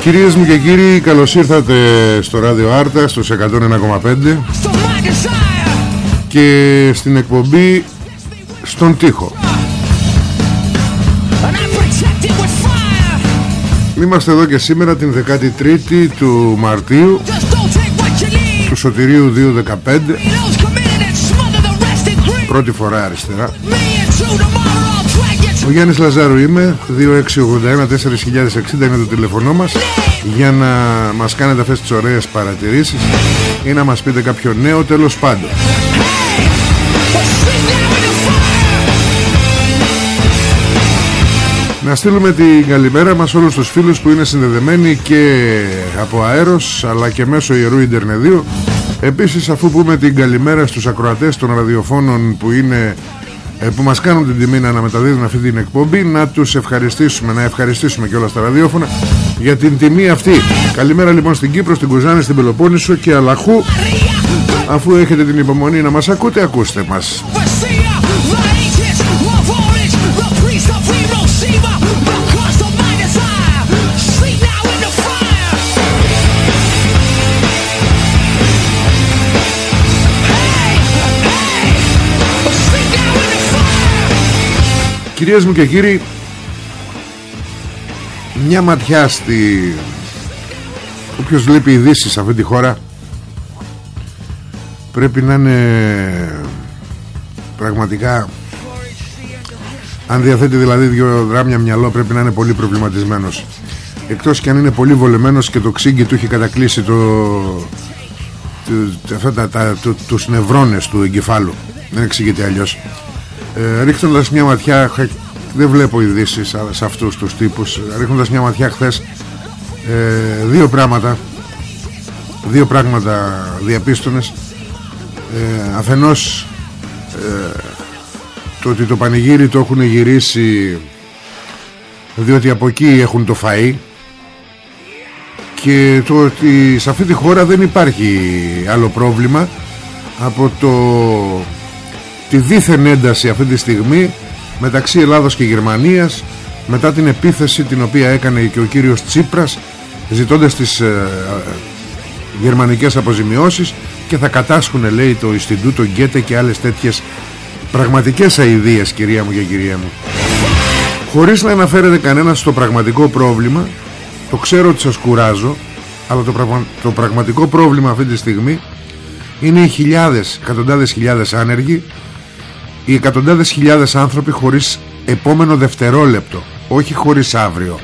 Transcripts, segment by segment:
Κυρίες μου και κύριοι, καλώς ήρθατε στο ράδιο Άρτα, στους 101,5 και στην εκπομπή «Στον τοίχο». Είμαστε εδώ και σήμερα την 13η του Μαρτίου του Σωτηρίου 215 Πρώτη φορά αριστερά ο Γιάννης Λαζάρου είμαι 2681-4060 είναι το τηλεφωνό μας Για να μας κάνετε αυτές τις ωραίες παρατηρήσεις Ή να μας πείτε κάποιο νέο τέλος πάντων. Να στείλουμε την καλημέρα μας όλους τους φίλους που είναι συνδεδεμένοι και από αέρος αλλά και μέσω ιερού Ιντερνεδίου Επίσης αφού πούμε την καλημέρα στους ακροατές των ραδιοφώνων που είναι ε, που μας κάνουν την τιμή να αναμεταδίδουν αυτή την εκπομπή να τους ευχαριστήσουμε, να ευχαριστήσουμε και όλα στα ραδιόφωνα για την τιμή αυτή. Καλημέρα λοιπόν στην Κύπρο, στην Κουζάνη, στην Πελοπόννησο και Αλαχού αφού έχετε την υπομονή να μας ακούτε ακούστε μας Κυρίες μου και κύριοι Μια ματιά στη Όποιος βλέπει ειδήσεις σε αυτή τη χώρα Πρέπει να είναι Πραγματικά Αν διαθέτει δηλαδή δύο δράμια μυαλό Πρέπει να είναι πολύ προβληματισμένος. Εκτός και αν είναι πολύ βολεμένος Και το ξύγκι του έχει κατακλείσει το, το, αυτά, τα, το, Τους νευρώνες του εγκεφάλου. Δεν εξηγείται αλλιώς ε, ρίχνοντας μια ματιά δεν βλέπω ειδήσεις σε αυτούς τους τύπους. Ρίχνοντας μια ματιά χθες ε, δύο πράγματα. Δύο πράγματα διαπίστωνες. Ε, αφενός ε, το ότι το πανηγύρι το έχουν γυρίσει διότι από εκεί έχουν το φαΐ και το ότι σε αυτή τη χώρα δεν υπάρχει άλλο πρόβλημα από το τη δίθεν ένταση αυτή τη στιγμή μεταξύ Ελλάδος και Γερμανίας μετά την επίθεση την οποία έκανε και ο κύριος Τσίπρας ζητώντας τις ε, ε γερμανικές αποζημιώσεις και θα κατάσχουν λέει το Ινστιτούτο Γκέτε και άλλες τέτοιες πραγματικές αηδίες κυρία μου και κυρία μου. Χωρίς να αναφέρεται κανένας στο πραγματικό πρόβλημα το ξέρω ότι σας κουράζω αλλά το, το πραγματικό πρόβλημα αυτή τη στιγμή είναι οι χιλιάδες, εκατοντάδες χιλιάδες άνεργοι οι εκατοντάδες χιλιάδες άνθρωποι χωρίς επόμενο δευτερόλεπτο όχι χωρίς αύριο.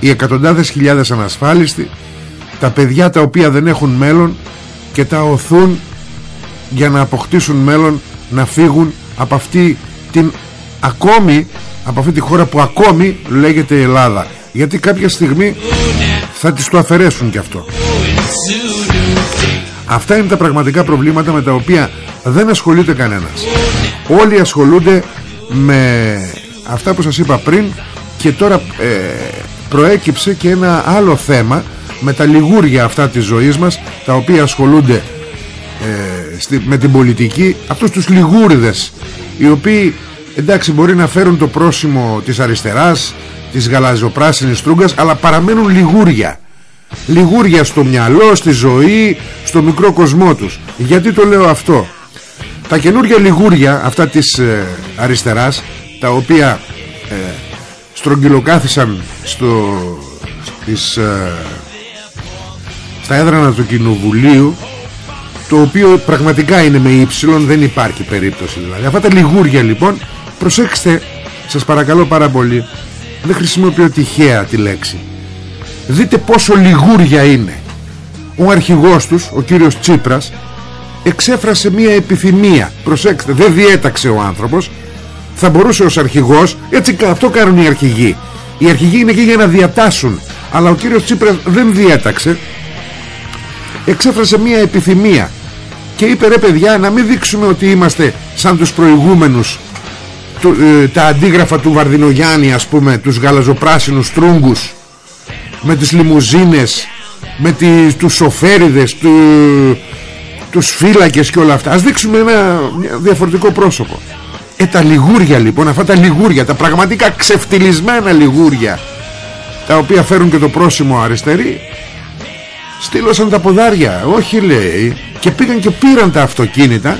Οι εκατοντάδες χιλιάδες ανασφάλιστοι τα παιδιά τα οποία δεν έχουν μέλλον και τα οθούν για να αποκτήσουν μέλλον να φύγουν από αυτή την ακόμη από αυτή τη χώρα που ακόμη λέγεται Ελλάδα. Γιατί κάποια στιγμή θα τις το αφαιρέσουν και αυτό. Αυτά είναι τα πραγματικά προβλήματα με τα οποία δεν ασχολείται κανένας όλοι ασχολούνται με αυτά που σας είπα πριν και τώρα ε, προέκυψε και ένα άλλο θέμα με τα λιγούρια αυτά της ζωής μας τα οποία ασχολούνται ε, στη, με την πολιτική. Αυτούς τους λιγούριδες οι οποίοι εντάξει μπορεί να φέρουν το πρόσημο της αριστεράς της γαλαζοπράσινης τρούγκας αλλά παραμένουν λιγούρια. Λιγούρια στο μυαλό, στη ζωή στο μικρό κοσμό τους. Γιατί το λέω αυτό; Τα καινούργια λιγούρια αυτά της ε, αριστεράς τα οποία ε, στρογγυλοκάθησαν στο, στις, ε, στα έδρανα του Κοινοβουλίου το οποίο πραγματικά είναι με ύψιλον δεν υπάρχει περίπτωση δηλαδή. Αυτά τα λιγούρια λοιπόν προσέξτε σας παρακαλώ πάρα πολύ δεν χρησιμοποιώ τυχαία τη λέξη. Δείτε πόσο λιγούρια είναι. Ο αρχηγός τους ο κύριος Τσίπρας εξέφρασε μία επιθυμία. Προσέξτε δεν διέταξε ο άνθρωπος. Θα μπορούσε ως αρχηγός έτσι αυτό κάνουν οι αρχηγοί. Οι αρχηγοί είναι εκεί για να διατάσουν. Αλλά ο κύριος Τσίπρας δεν διέταξε. Εξέφρασε μία επιθυμία και είπε ρε παιδιά να μην δείξουμε ότι είμαστε σαν τους προηγούμενους του, ε, τα αντίγραφα του Βαρδινογιάννη ας πούμε τους γαλαζοπράσινους τρούγκους με τις λιμουζίνες με τις, τους σοφέριδες του, τους φύλακες και όλα αυτά. Ας δείξουμε ένα διαφορετικό πρόσωπο. Ε τα λιγούρια λοιπόν αυτά τα λιγούρια τα πραγματικά ξεφτυλισμένα λιγούρια τα οποία φέρουν και το πρόσημο αριστερή στείλωσαν τα ποδάρια. Όχι λέει. Και πήγαν και πήραν τα αυτοκίνητα.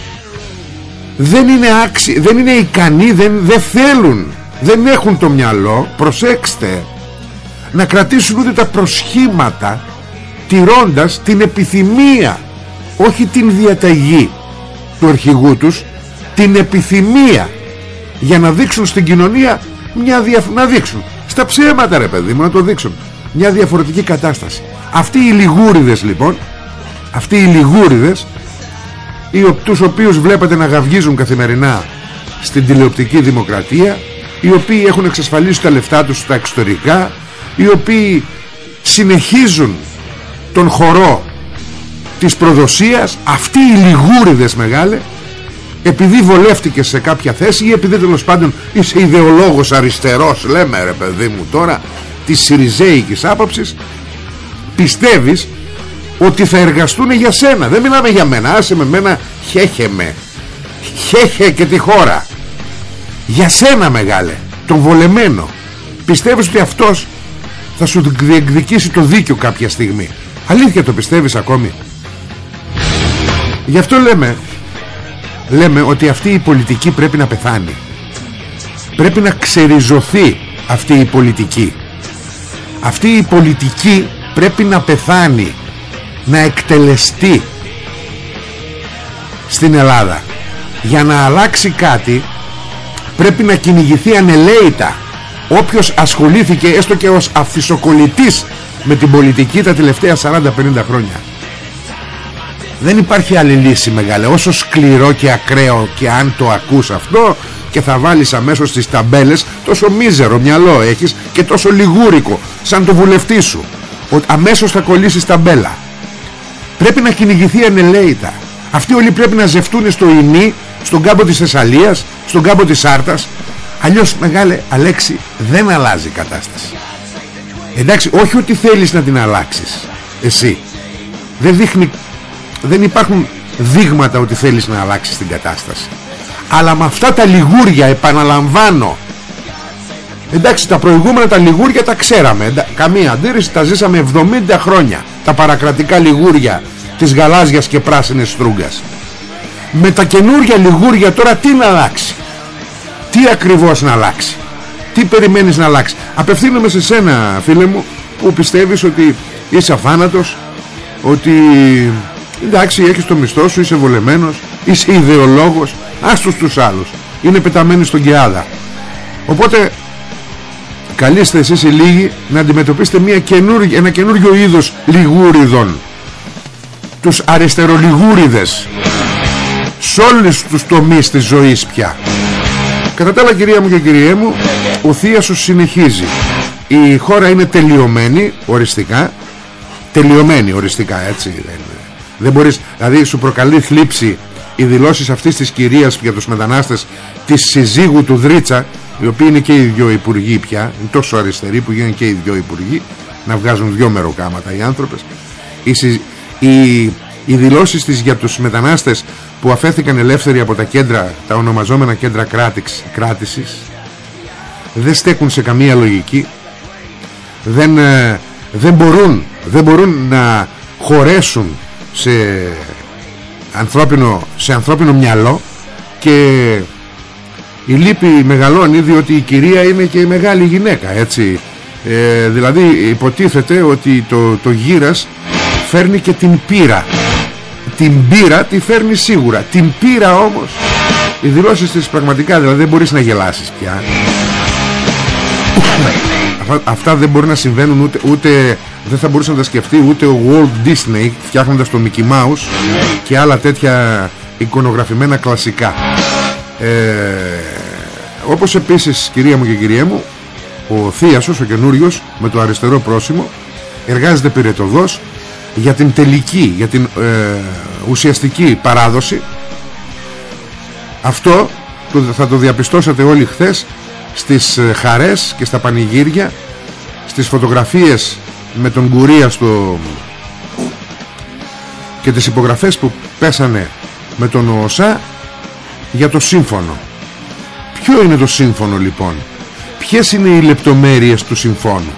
Δεν είναι άξι, δεν είναι ικανοί δεν, δεν θέλουν δεν έχουν το μυαλό. Προσέξτε. Να κρατήσουν ούτε τα προσχήματα τηρώντας την επιθυμία όχι την διαταγή του αρχηγού τους την επιθυμία για να δείξουν στην κοινωνία μια να δείξουν. Στα ψέματα ρε παιδί μου να το δείξουν. Μια διαφορετική κατάσταση. Αυτοί οι λιγούριδες λοιπόν αυτοί οι λιγούριδες οι, τους οποίους βλέπετε να γαυγίζουν καθημερινά στην τηλεοπτική δημοκρατία οι οποίοι έχουν εξασφαλίσει τα λεφτά τους στα εξωτερικά οι οποίοι συνεχίζουν τον χορό της προδοσίας αυτοί οι λιγούριδες μεγάλε επειδή βολεύτηκε σε κάποια θέση ή επειδή τέλος πάντων είσαι ιδεολόγος αριστερός λέμε ρε παιδί μου τώρα της Σιριζέικης άποψης πιστεύεις ότι θα εργαστούν για σένα. Δεν μιλάμε για μένα άσε με μένα χέχε με. Χέχε και τη χώρα. Για σένα μεγάλε τον βολεμένο. Πιστεύεις ότι αυτός θα σου διεκδικήσει το δίκιο κάποια στιγμή. Αλήθεια το πιστεύεις ακόμη; Γι' αυτό λέμε λέμε ότι αυτή η πολιτική πρέπει να πεθάνει. Πρέπει να ξεριζωθεί αυτή η πολιτική. Αυτή η πολιτική πρέπει να πεθάνει να εκτελεστεί στην Ελλάδα. Για να αλλάξει κάτι πρέπει να κυνηγηθεί ανελαίητα όποιος ασχολήθηκε έστω και ως αφισοκολλητής με την πολιτική τα τελευταία 40-50 χρόνια δεν υπάρχει άλλη λύση μεγάλη όσο σκληρό και ακραίο και αν το ακούς αυτό και θα βάλεις αμέσως τις ταμπέλες τόσο μίζερο μυαλό έχεις και τόσο λιγούρικο σαν το βουλευτή σου ότι αμέσως θα κολλήσεις ταμπέλα. Πρέπει να κυνηγηθεί ανελαίητα αυτοί όλοι πρέπει να ζευτούν στο Ινί στον κάμπο της Θεσσαλίας στον κάμπο της Άρτας αλλιώς μεγάλε Αλέξη δεν αλλάζει η κατάσταση. Εντάξει όχι ότι θέλεις να την αλλάξεις εσύ. Δεν δείχνει δεν υπάρχουν δείγματα ότι θέλεις να αλλάξεις την κατάσταση. Αλλά με αυτά τα λιγούρια επαναλαμβάνω. Εντάξει τα προηγούμενα τα λιγούρια τα ξέραμε. Καμία. Αντίρρηση τα ζήσαμε 70 χρόνια. Τα παρακρατικά λιγούρια της γαλάζιας και πράσινης στρούγκας με τα καινούργια λιγούρια τώρα τι να αλλάξει; Τι ακριβώς να αλλάξει; Τι περιμένεις να αλλάξει; Απευθύνομαι σε σένα φίλε μου που πιστεύεις ότι είσαι αφάνατος ότι εντάξει έχεις το μισθό σου είσαι βολεμένος είσαι ιδεολόγος άστος τους άλλους. Είναι πεταμένοι στον Κιάδα οπότε καλείστε εσείς οι λίγοι να αντιμετωπίσετε μια καινούργια, ένα καινούργιο είδος λιγούριδων. Τους αριστερολιγούριδες. Σε όλους τους τομείς της ζωής πια. Κατά τα άλλα κυρία μου και κυριέ μου ο Θεία σου συνεχίζει. Η χώρα είναι τελειωμένη οριστικά. Τελειωμένη οριστικά έτσι δεν, δεν μπορείς δηλαδή σου προκαλεί θλίψη οι δηλώσεις αυτής της κυρίας για τους μετανάστες της συζύγου του Δρίτσα οι οποίοι είναι και οι δυο υπουργοί πια είναι τόσο αριστεροί που γίνουν και οι δυο υπουργοί να βγάζουν δυο μεροκάματα οι άνθρωπες οι, οι, οι δηλώσεις της για τους μετανάστες που αφέθηκαν ελεύθεροι από τα κέντρα τα ονομαζόμενα κέντρα κράτης, κράτησης δεν στέκουν σε καμία λογική. Δεν, ε, δεν, μπορούν, δεν μπορούν να χωρέσουν σε ανθρώπινο, σε ανθρώπινο μυαλό και η λύπη μεγαλώνει διότι η κυρία είναι και μεγάλη γυναίκα έτσι. Ε, δηλαδή υποτίθεται ότι το, το γύρας φέρνει και την πύρα την πύρα τη φέρνει σίγουρα. Την πύρα όμως οι δηλώσεις της πραγματικά δηλαδή δεν μπορείς να γελάσεις πια. Αυτά, δεν μπορεί να συμβαίνουν ούτε, ούτε δεν θα μπορούσε να τα σκεφτεί ούτε ο Walt Disney φτιάχνοντας το Mickey Mouse και άλλα τέτοια εικονογραφημένα κλασικά. Ε, όπως επίσης κυρία μου και κυρία μου ο Θίασος ο καινούριος με το αριστερό πρόσημο εργάζεται πυρετοδός για την τελική για την ε, ουσιαστική παράδοση. Αυτό θα το διαπιστώσατε όλοι χθες στις ε, χαρές και στα πανηγύρια στις φωτογραφίες με τον Κουρία στο και τις υπογραφές που πέσανε με τον ΟΣΑ για το σύμφωνο. Ποιο είναι το σύμφωνο λοιπόν; Ποιες είναι οι λεπτομέρειες του συμφώνου;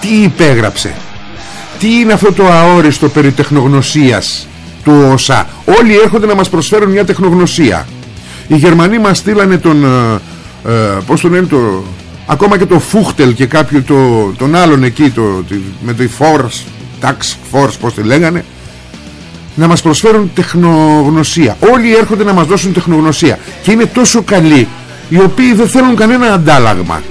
Τι υπέγραψε; Τι είναι αυτό το αόριστο περί τεχνογνωσίας του ΟΣΑ; Όλοι έρχονται να μας προσφέρουν μια τεχνογνωσία. Οι Γερμανοί μας στείλανε τον ε, ε πώς τον λένε το ακόμα και το Φούχτελ και κάποιο το, τον άλλον εκεί το, με το Force Tax Force πως τη λέγανε να μας προσφέρουν τεχνογνωσία. Όλοι έρχονται να μας δώσουν τεχνογνωσία. Και είναι τόσο καλοί οι οποίοι δεν θέλουν κανένα αντάλλαγμα.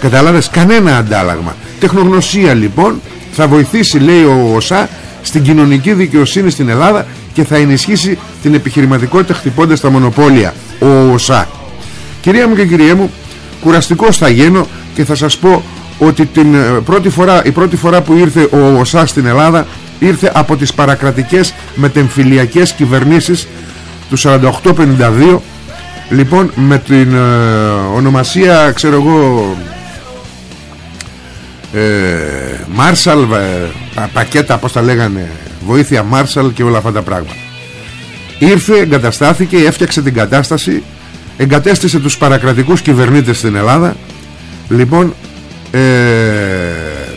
Κατάλαβες; Κανένα αντάλλαγμα. Τεχνογνωσία λοιπόν θα βοηθήσει λέει ο ΟΣΑ στην κοινωνική δικαιοσύνη στην Ελλάδα και θα ενισχύσει την επιχειρηματικότητα χτυπώντας τα μονοπόλια. Ο ΟΣΑ κυρία μου και κυρία μου κουραστικός θα γίνω και θα σας πω ότι την ε, πρώτη φορά, η πρώτη φορά που ήρθε ο ΟΣΑ στην Ελλάδα ήρθε από τις παρακρατικές μετεμφυλιακές κυβερνήσεις του 48-52 λοιπόν με την ε, ονομασία ξέρω εγώ ε, Μάρσαλ ε, πακέτα πως τα λέγανε βοήθεια Μάρσαλ και όλα αυτά τα πράγματα. Ήρθε, εγκαταστάθηκε έφτιαξε την κατάσταση εγκατέστησε τους παρακρατικούς κυβερνήτες στην Ελλάδα. Λοιπόν ε,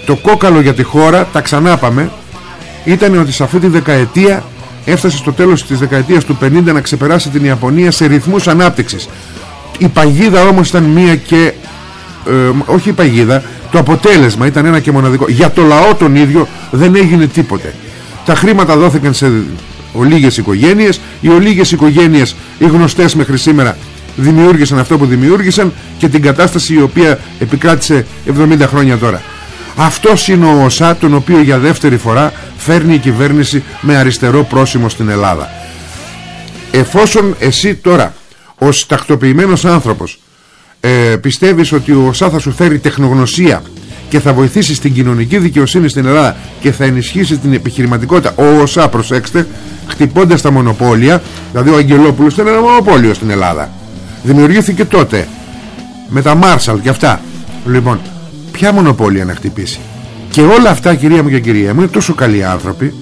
το κόκαλο για τη χώρα τα ξανά πάμε ήταν ότι σε αυτή τη δεκαετία έφτασε στο τέλος της δεκαετίας του 50 να ξεπεράσει την Ιαπωνία σε ρυθμούς ανάπτυξης. Η παγίδα όμως ήταν μία και ε, όχι η παγίδα το αποτέλεσμα ήταν ένα και μοναδικό. Για το λαό τον ίδιο δεν έγινε τίποτε. Τα χρήματα δόθηκαν σε ολίγες οικογένειες οι ολίγες οικογένειες οι γνωστές μέχρι σήμερα δημιούργησαν αυτό που δημιούργησαν και την κατάσταση η οποία επικράτησε 70 χρόνια τώρα. Αυτός είναι ο ΩΣΑ τον οποίο για δεύτερη φορά φέρνει η κυβέρνηση με αριστερό πρόσημο στην Ελλάδα. Εφόσον εσύ τώρα ως τακτοποιημένος άνθρωπος ε, πιστεύεις ότι ο ΩΣΑ θα σου φέρει τεχνογνωσία και θα βοηθήσει στην κοινωνική δικαιοσύνη στην Ελλάδα και θα ενισχύσει την επιχειρηματικότητα ο ΩΣΑ προσέξτε χτυπώντας τα μονοπόλια δηλαδή ο Αγγελόπουλος ήταν ένα μονοπόλιο στην Ελλάδα δημιουργήθηκε τότε. Με τα Μάρσαλ και αυτά. Λοιπόν ποια μονοπόλια να χτυπήσει. Και όλα αυτά κυρία μου και κυρία μου είναι τόσο καλοί άνθρωποι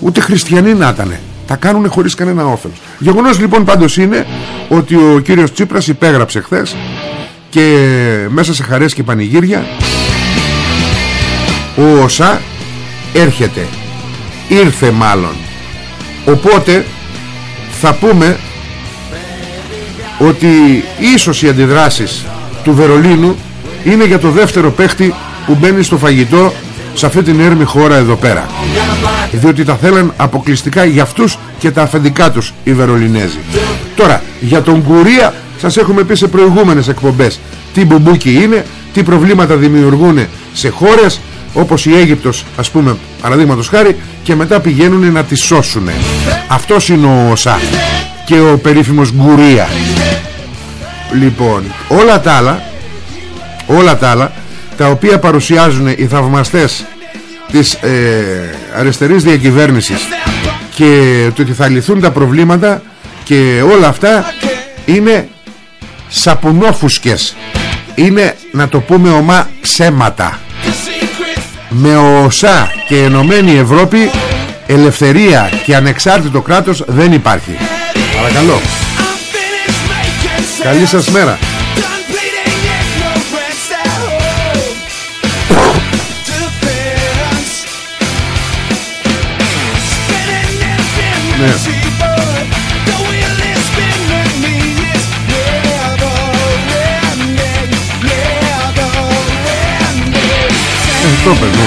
ούτε χριστιανοί να ήταν τα κάνουν χωρίς κανένα όφελος. Γεγονός λοιπόν πάντως είναι ότι ο κύριος Τσίπρας υπέγραψε χθες και μέσα σε χαρές και πανηγύρια ο ΩΣΑ έρχεται. Ήρθε μάλλον. Οπότε θα πούμε ότι ίσως οι αντιδράσεις του Βερολίνου είναι για το δεύτερο παίχτη που μπαίνει στο φαγητό σε αυτή την έρμη χώρα εδώ πέρα. Διότι τα θέλαν αποκλειστικά για αυτούς και τα αφεντικά τους οι Βερολινέζοι. Τώρα για τον Κουρία σας έχουμε πει σε προηγούμενες εκπομπές τι μπουμπούκι είναι τι προβλήματα δημιουργούν σε χώρες όπως η Αίγυπτος ας πούμε παραδείγματος χάρη και μετά πηγαίνουν να τη σώσουν αυτός είναι ο ΩΣΑ και ο περίφημος Γκουρία λοιπόν όλα τα άλλα όλα τα άλλα τα οποία παρουσιάζουν οι θαυμαστές της ε, αριστερής διακυβέρνησης και το ότι θα λυθούν τα προβλήματα και όλα αυτά είναι σαπουνόφουσκες. Είναι να το πούμε ομά ψέματα. Με ΟΣΑ και Ενωμένη Ευρώπη ελευθερία και ανεξάρτητο κράτος δεν υπάρχει. Παρακαλώ Καλή σας μέρα Ναι. Έτσι το είπε, ναι.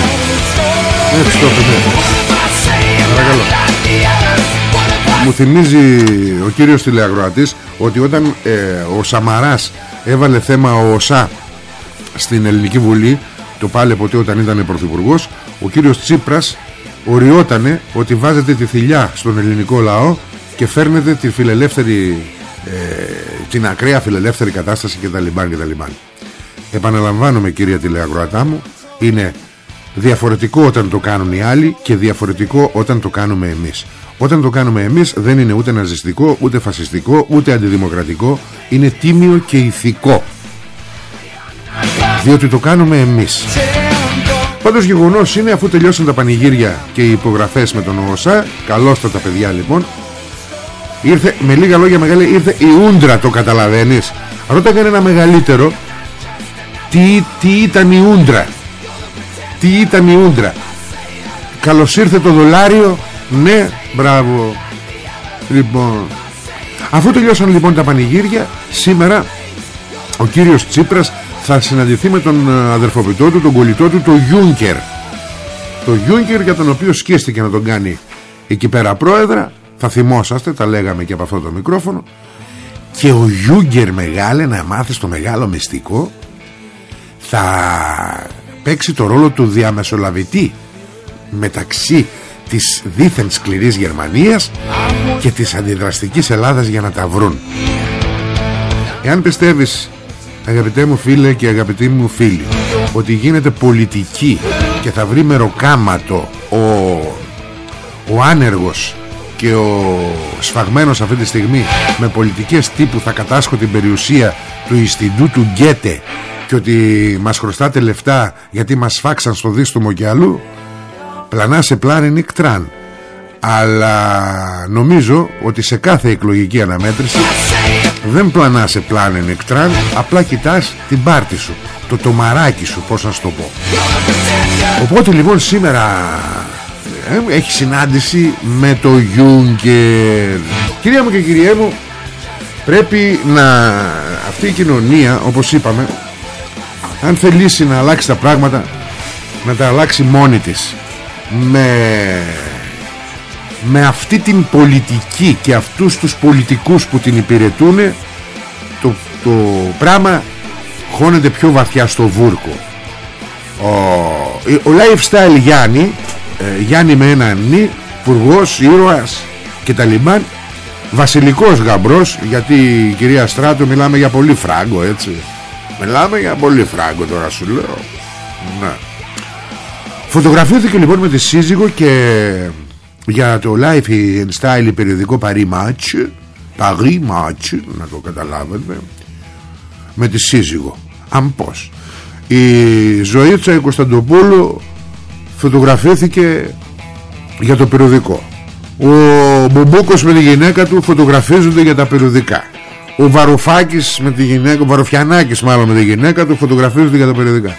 Έτσι το είπε, ναι. Παρακαλώ. Μου θυμίζει ο κύριος τηλεαγροατής ότι όταν ε, ο Σαμαράς έβαλε θέμα ο ΟΣΑ στην Ελληνική Βουλή το πάλι ποτέ όταν ήταν πρωθυπουργός ο κύριος Τσίπρας οριότανε ότι βάζετε τη θηλιά στον ελληνικό λαό και φέρνετε τη φιλελεύθερη ε, την ακραία φιλελεύθερη κατάσταση και τα λιμπάν και τα λιμπάν επαναλαμβάνομαι κυρία τηλεαγροατά μου είναι διαφορετικό όταν το κάνουν οι άλλοι και διαφορετικό όταν το κάνουμε εμείς όταν το κάνουμε εμείς δεν είναι ούτε ναζιστικό ούτε φασιστικό ούτε αντιδημοκρατικό είναι τίμιο και ηθικό. Διότι το κάνουμε εμείς. Πάντως γεγονός είναι αφού τελειώσαν τα πανηγύρια και οι υπογραφές με τον ΟΣΑ Καλώς τα παιδιά λοιπόν. Ήρθε με λίγα λόγια μεγάλη Ήρθε η Ούντρα το καταλαβαίνεις. Ρώταγαν ένα μεγαλύτερο τι, τι ήταν η Ούντρα; Τι ήταν η Ούντρα; Καλώς ήρθε το δολάριο Ναι μπράβο Λοιπόν Αφού τελειώσαν λοιπόν τα πανηγύρια Σήμερα ο κύριος Τσίπρας θα συναντηθεί με τον ε, αδερφοποιητό του, τον κολλητό του, τον Γιούνκερ. Το Γιούνκερ για τον οποίο σκίστηκε να τον κάνει εκεί πέρα πρόεδρα. Θα θυμόσαστε, τα λέγαμε και από αυτό το μικρόφωνο. Και ο Γιούγκερ μεγάλε να μάθεις το μεγάλο μυστικό θα παίξει το ρόλο του διαμεσολαβητή μεταξύ της δίθεν σκληρής Γερμανίας και της αντιδραστικής Ελλάδας για να τα βρουν. Εάν πιστεύεις αγαπητέ μου φίλε και αγαπητοί μου φίλοι ότι γίνεται πολιτική και θα βρει μεροκάματο ο, ο άνεργος και ο σφαγμένος αυτή τη στιγμή με πολιτικές τύπου θα κατάσχω την περιουσία του Ινστιτούτου Γκέτε και ότι μας χρωστάτε λεφτά γιατί μας σφάξαν στο δίστομο και αλλού πλανά σε πλάνη νικτράν αλλά νομίζω ότι σε κάθε εκλογική αναμέτρηση δεν πλανά σε πλάνη νικτράν απλά κοιτάς την πάρτη σου το τομαράκι σου πως να σου το πω. Οπότε λοιπόν σήμερα ε, έχει συνάντηση με το Γιούγκερ κυρία μου και κυριέ μου πρέπει να αυτή η κοινωνία όπως είπαμε αν θελήσει να αλλάξει τα πράγματα να τα αλλάξει μόνη της με με αυτή την πολιτική και αυτούς τους πολιτικούς που την υπηρετούν το, το πράγμα χώνεται πιο βαθιά στο βούρκο. Ο, ο lifestyle Γιάννη ε, Γιάννη με ένα νη Υπουργός, ήρωας και τα λιμάν Βασιλικός γαμπρός Γιατί η κυρία Στράτου μιλάμε για πολύ φράγκο έτσι. Μιλάμε για πολύ φράγκο τώρα σου λέω. Ναι Φωτογραφήθηκε λοιπόν με τη σύζυγο και για το Life in Style περιοδικό Paris Match Paris Match να το καταλάβετε με τη σύζυγο. Αν πως η Ζωήτσα Κωνσταντοπούλου φωτογραφήθηκε για το περιοδικό. Ο Μπουμπούκος με τη γυναίκα του φωτογραφίζονται για τα περιοδικά. Ο Βαρουφάκης με τη γυναίκα ο Βαρουφιανάκης μάλλον με τη γυναίκα του φωτογραφίζονται για τα περιοδικά.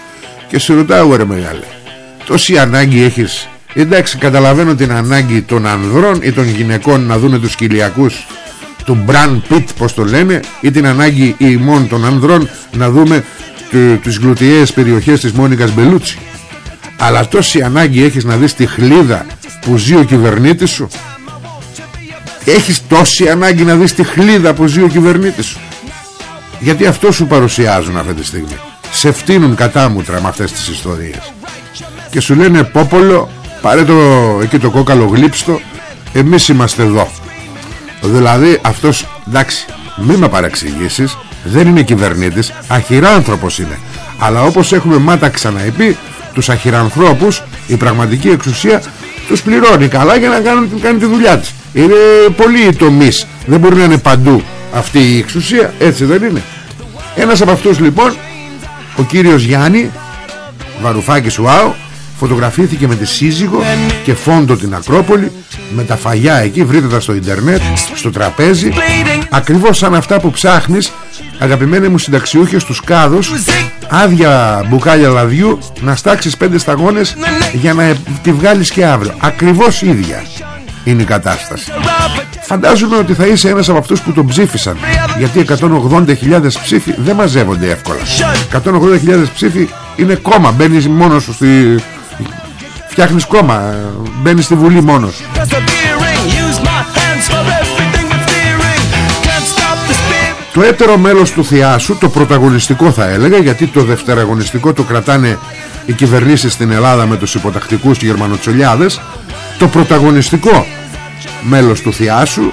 Και σε ρωτάω ρε μεγάλε τόση ανάγκη έχεις. Εντάξει καταλαβαίνω την ανάγκη των ανδρών ή των γυναικών να δούνε τους κοιλιακούς του Μπραν Πιτ πως το λένε ή την ανάγκη ημών των ανδρών να δούμε τις γλουτιαίες περιοχές της Μόνικας Μπελούτσι. Αλλά τόση ανάγκη έχεις να δεις τη χλίδα που ζει ο κυβερνήτης σου. Έχεις τόση ανάγκη να δεις τη χλίδα που ζει ο κυβερνήτης σου. Γιατί αυτό σου παρουσιάζουν αυτή τη στιγμή. Σε φτύνουν κατάμουτρα με αυτές τις ιστορίες και σου λένε πόπολο πάρε το εκεί το κόκαλο γλύψτο εμείς είμαστε εδώ δηλαδή αυτός εντάξει μη με παραξηγήσεις δεν είναι κυβερνήτης αχυράνθρωπος είναι. Αλλά όπως έχουμε μάτα ξαναεπεί τους αχυρανθρώπους η πραγματική εξουσία τους πληρώνει καλά για να κάνουν, κάνει τη δουλειά της. Είναι πολλοί οι τομείς δεν μπορεί να είναι παντού αυτή η εξουσία έτσι δεν είναι. Ένας από αυτούς λοιπόν ο κύριος Γιάννη Βαρουφάκης Ουάου φωτογραφήθηκε με τη σύζυγο και φόντο την Ακρόπολη. Με τα φαγιά εκεί βρείτε τα στο ίντερνετ στο τραπέζι. Ακριβώς σαν αυτά που ψάχνεις αγαπημένοι μου συνταξιούχες στους κάδους άδεια μπουκάλια λαδιού να στάξεις πέντε σταγόνες για να τη βγάλεις και αύριο. Ακριβώς ίδια είναι η κατάσταση. Φαντάζομαι ότι θα είσαι ένας από αυτούς που τον ψήφισαν Γιατί 180.000 ψήφοι δεν μαζεύονται εύκολα. 180.000 ψήφοι είναι κόμμα Μπαίνεις μόνος σου στη... Φτιάχνεις κόμμα Μπαίνεις στη Βουλή μόνος. Το έτερο μέλος του Θιάσου Το πρωταγωνιστικό θα έλεγα Γιατί το δευτεραγωνιστικό το κρατάνε Οι κυβερνήσεις στην Ελλάδα Με τους υποτακτικούς γερμανοτσολιάδες Το πρωταγωνιστικό μέλος του Θιάσου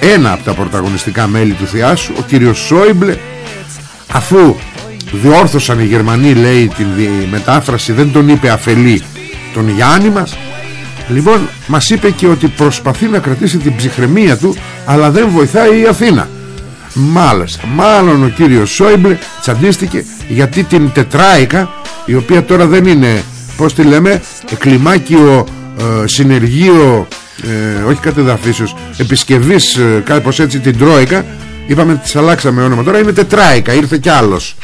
ένα από τα πρωταγωνιστικά μέλη του Θιάσου ο κύριος Σόιμπλε αφού διόρθωσαν οι Γερμανοί λέει την μετάφραση δεν τον είπε αφελή τον Γιάννη μας. Λοιπόν μας είπε και ότι προσπαθεί να κρατήσει την ψυχραιμία του αλλά δεν βοηθάει η Αθήνα. Μάλιστα μάλλον ο κύριος Σόιμπλε τσαντίστηκε γιατί την τετράικα η οποία τώρα δεν είναι πως τη λέμε κλιμάκιο ε, συνεργείο ε, όχι κατεδαφίσεως επισκευής ε, κάπως έτσι την Τρόικα. Είπαμε τις αλλάξαμε όνομα τώρα είναι τετράικα ήρθε κι άλλος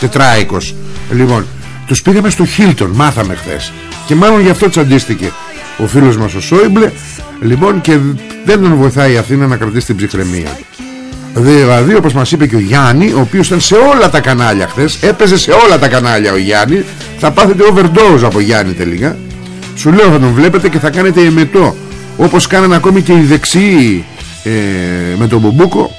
τετράικος λοιπόν τους πήγαμε στο Χίλτον μάθαμε χθες. Και μάλλον γι' αυτό τσαντίστηκε ο φίλος μας ο Σόιμπλε. Λοιπόν και δεν τον βοηθάει η Αθήνα να κρατήσει την ψυχραιμία. Δηλαδή όπως μας είπε και ο Γιάννη Ο οποίος ήταν σε όλα τα κανάλια χθες Έπαιζε σε όλα τα κανάλια ο Γιάννη Θα πάθετε overdose από Γιάννη τελικά. Σου λέω θα τον βλέπετε και θα κάνετε εμετό όπως κάνανε ακόμη και οι δεξιοί ε, με τον Μπουμπούκο.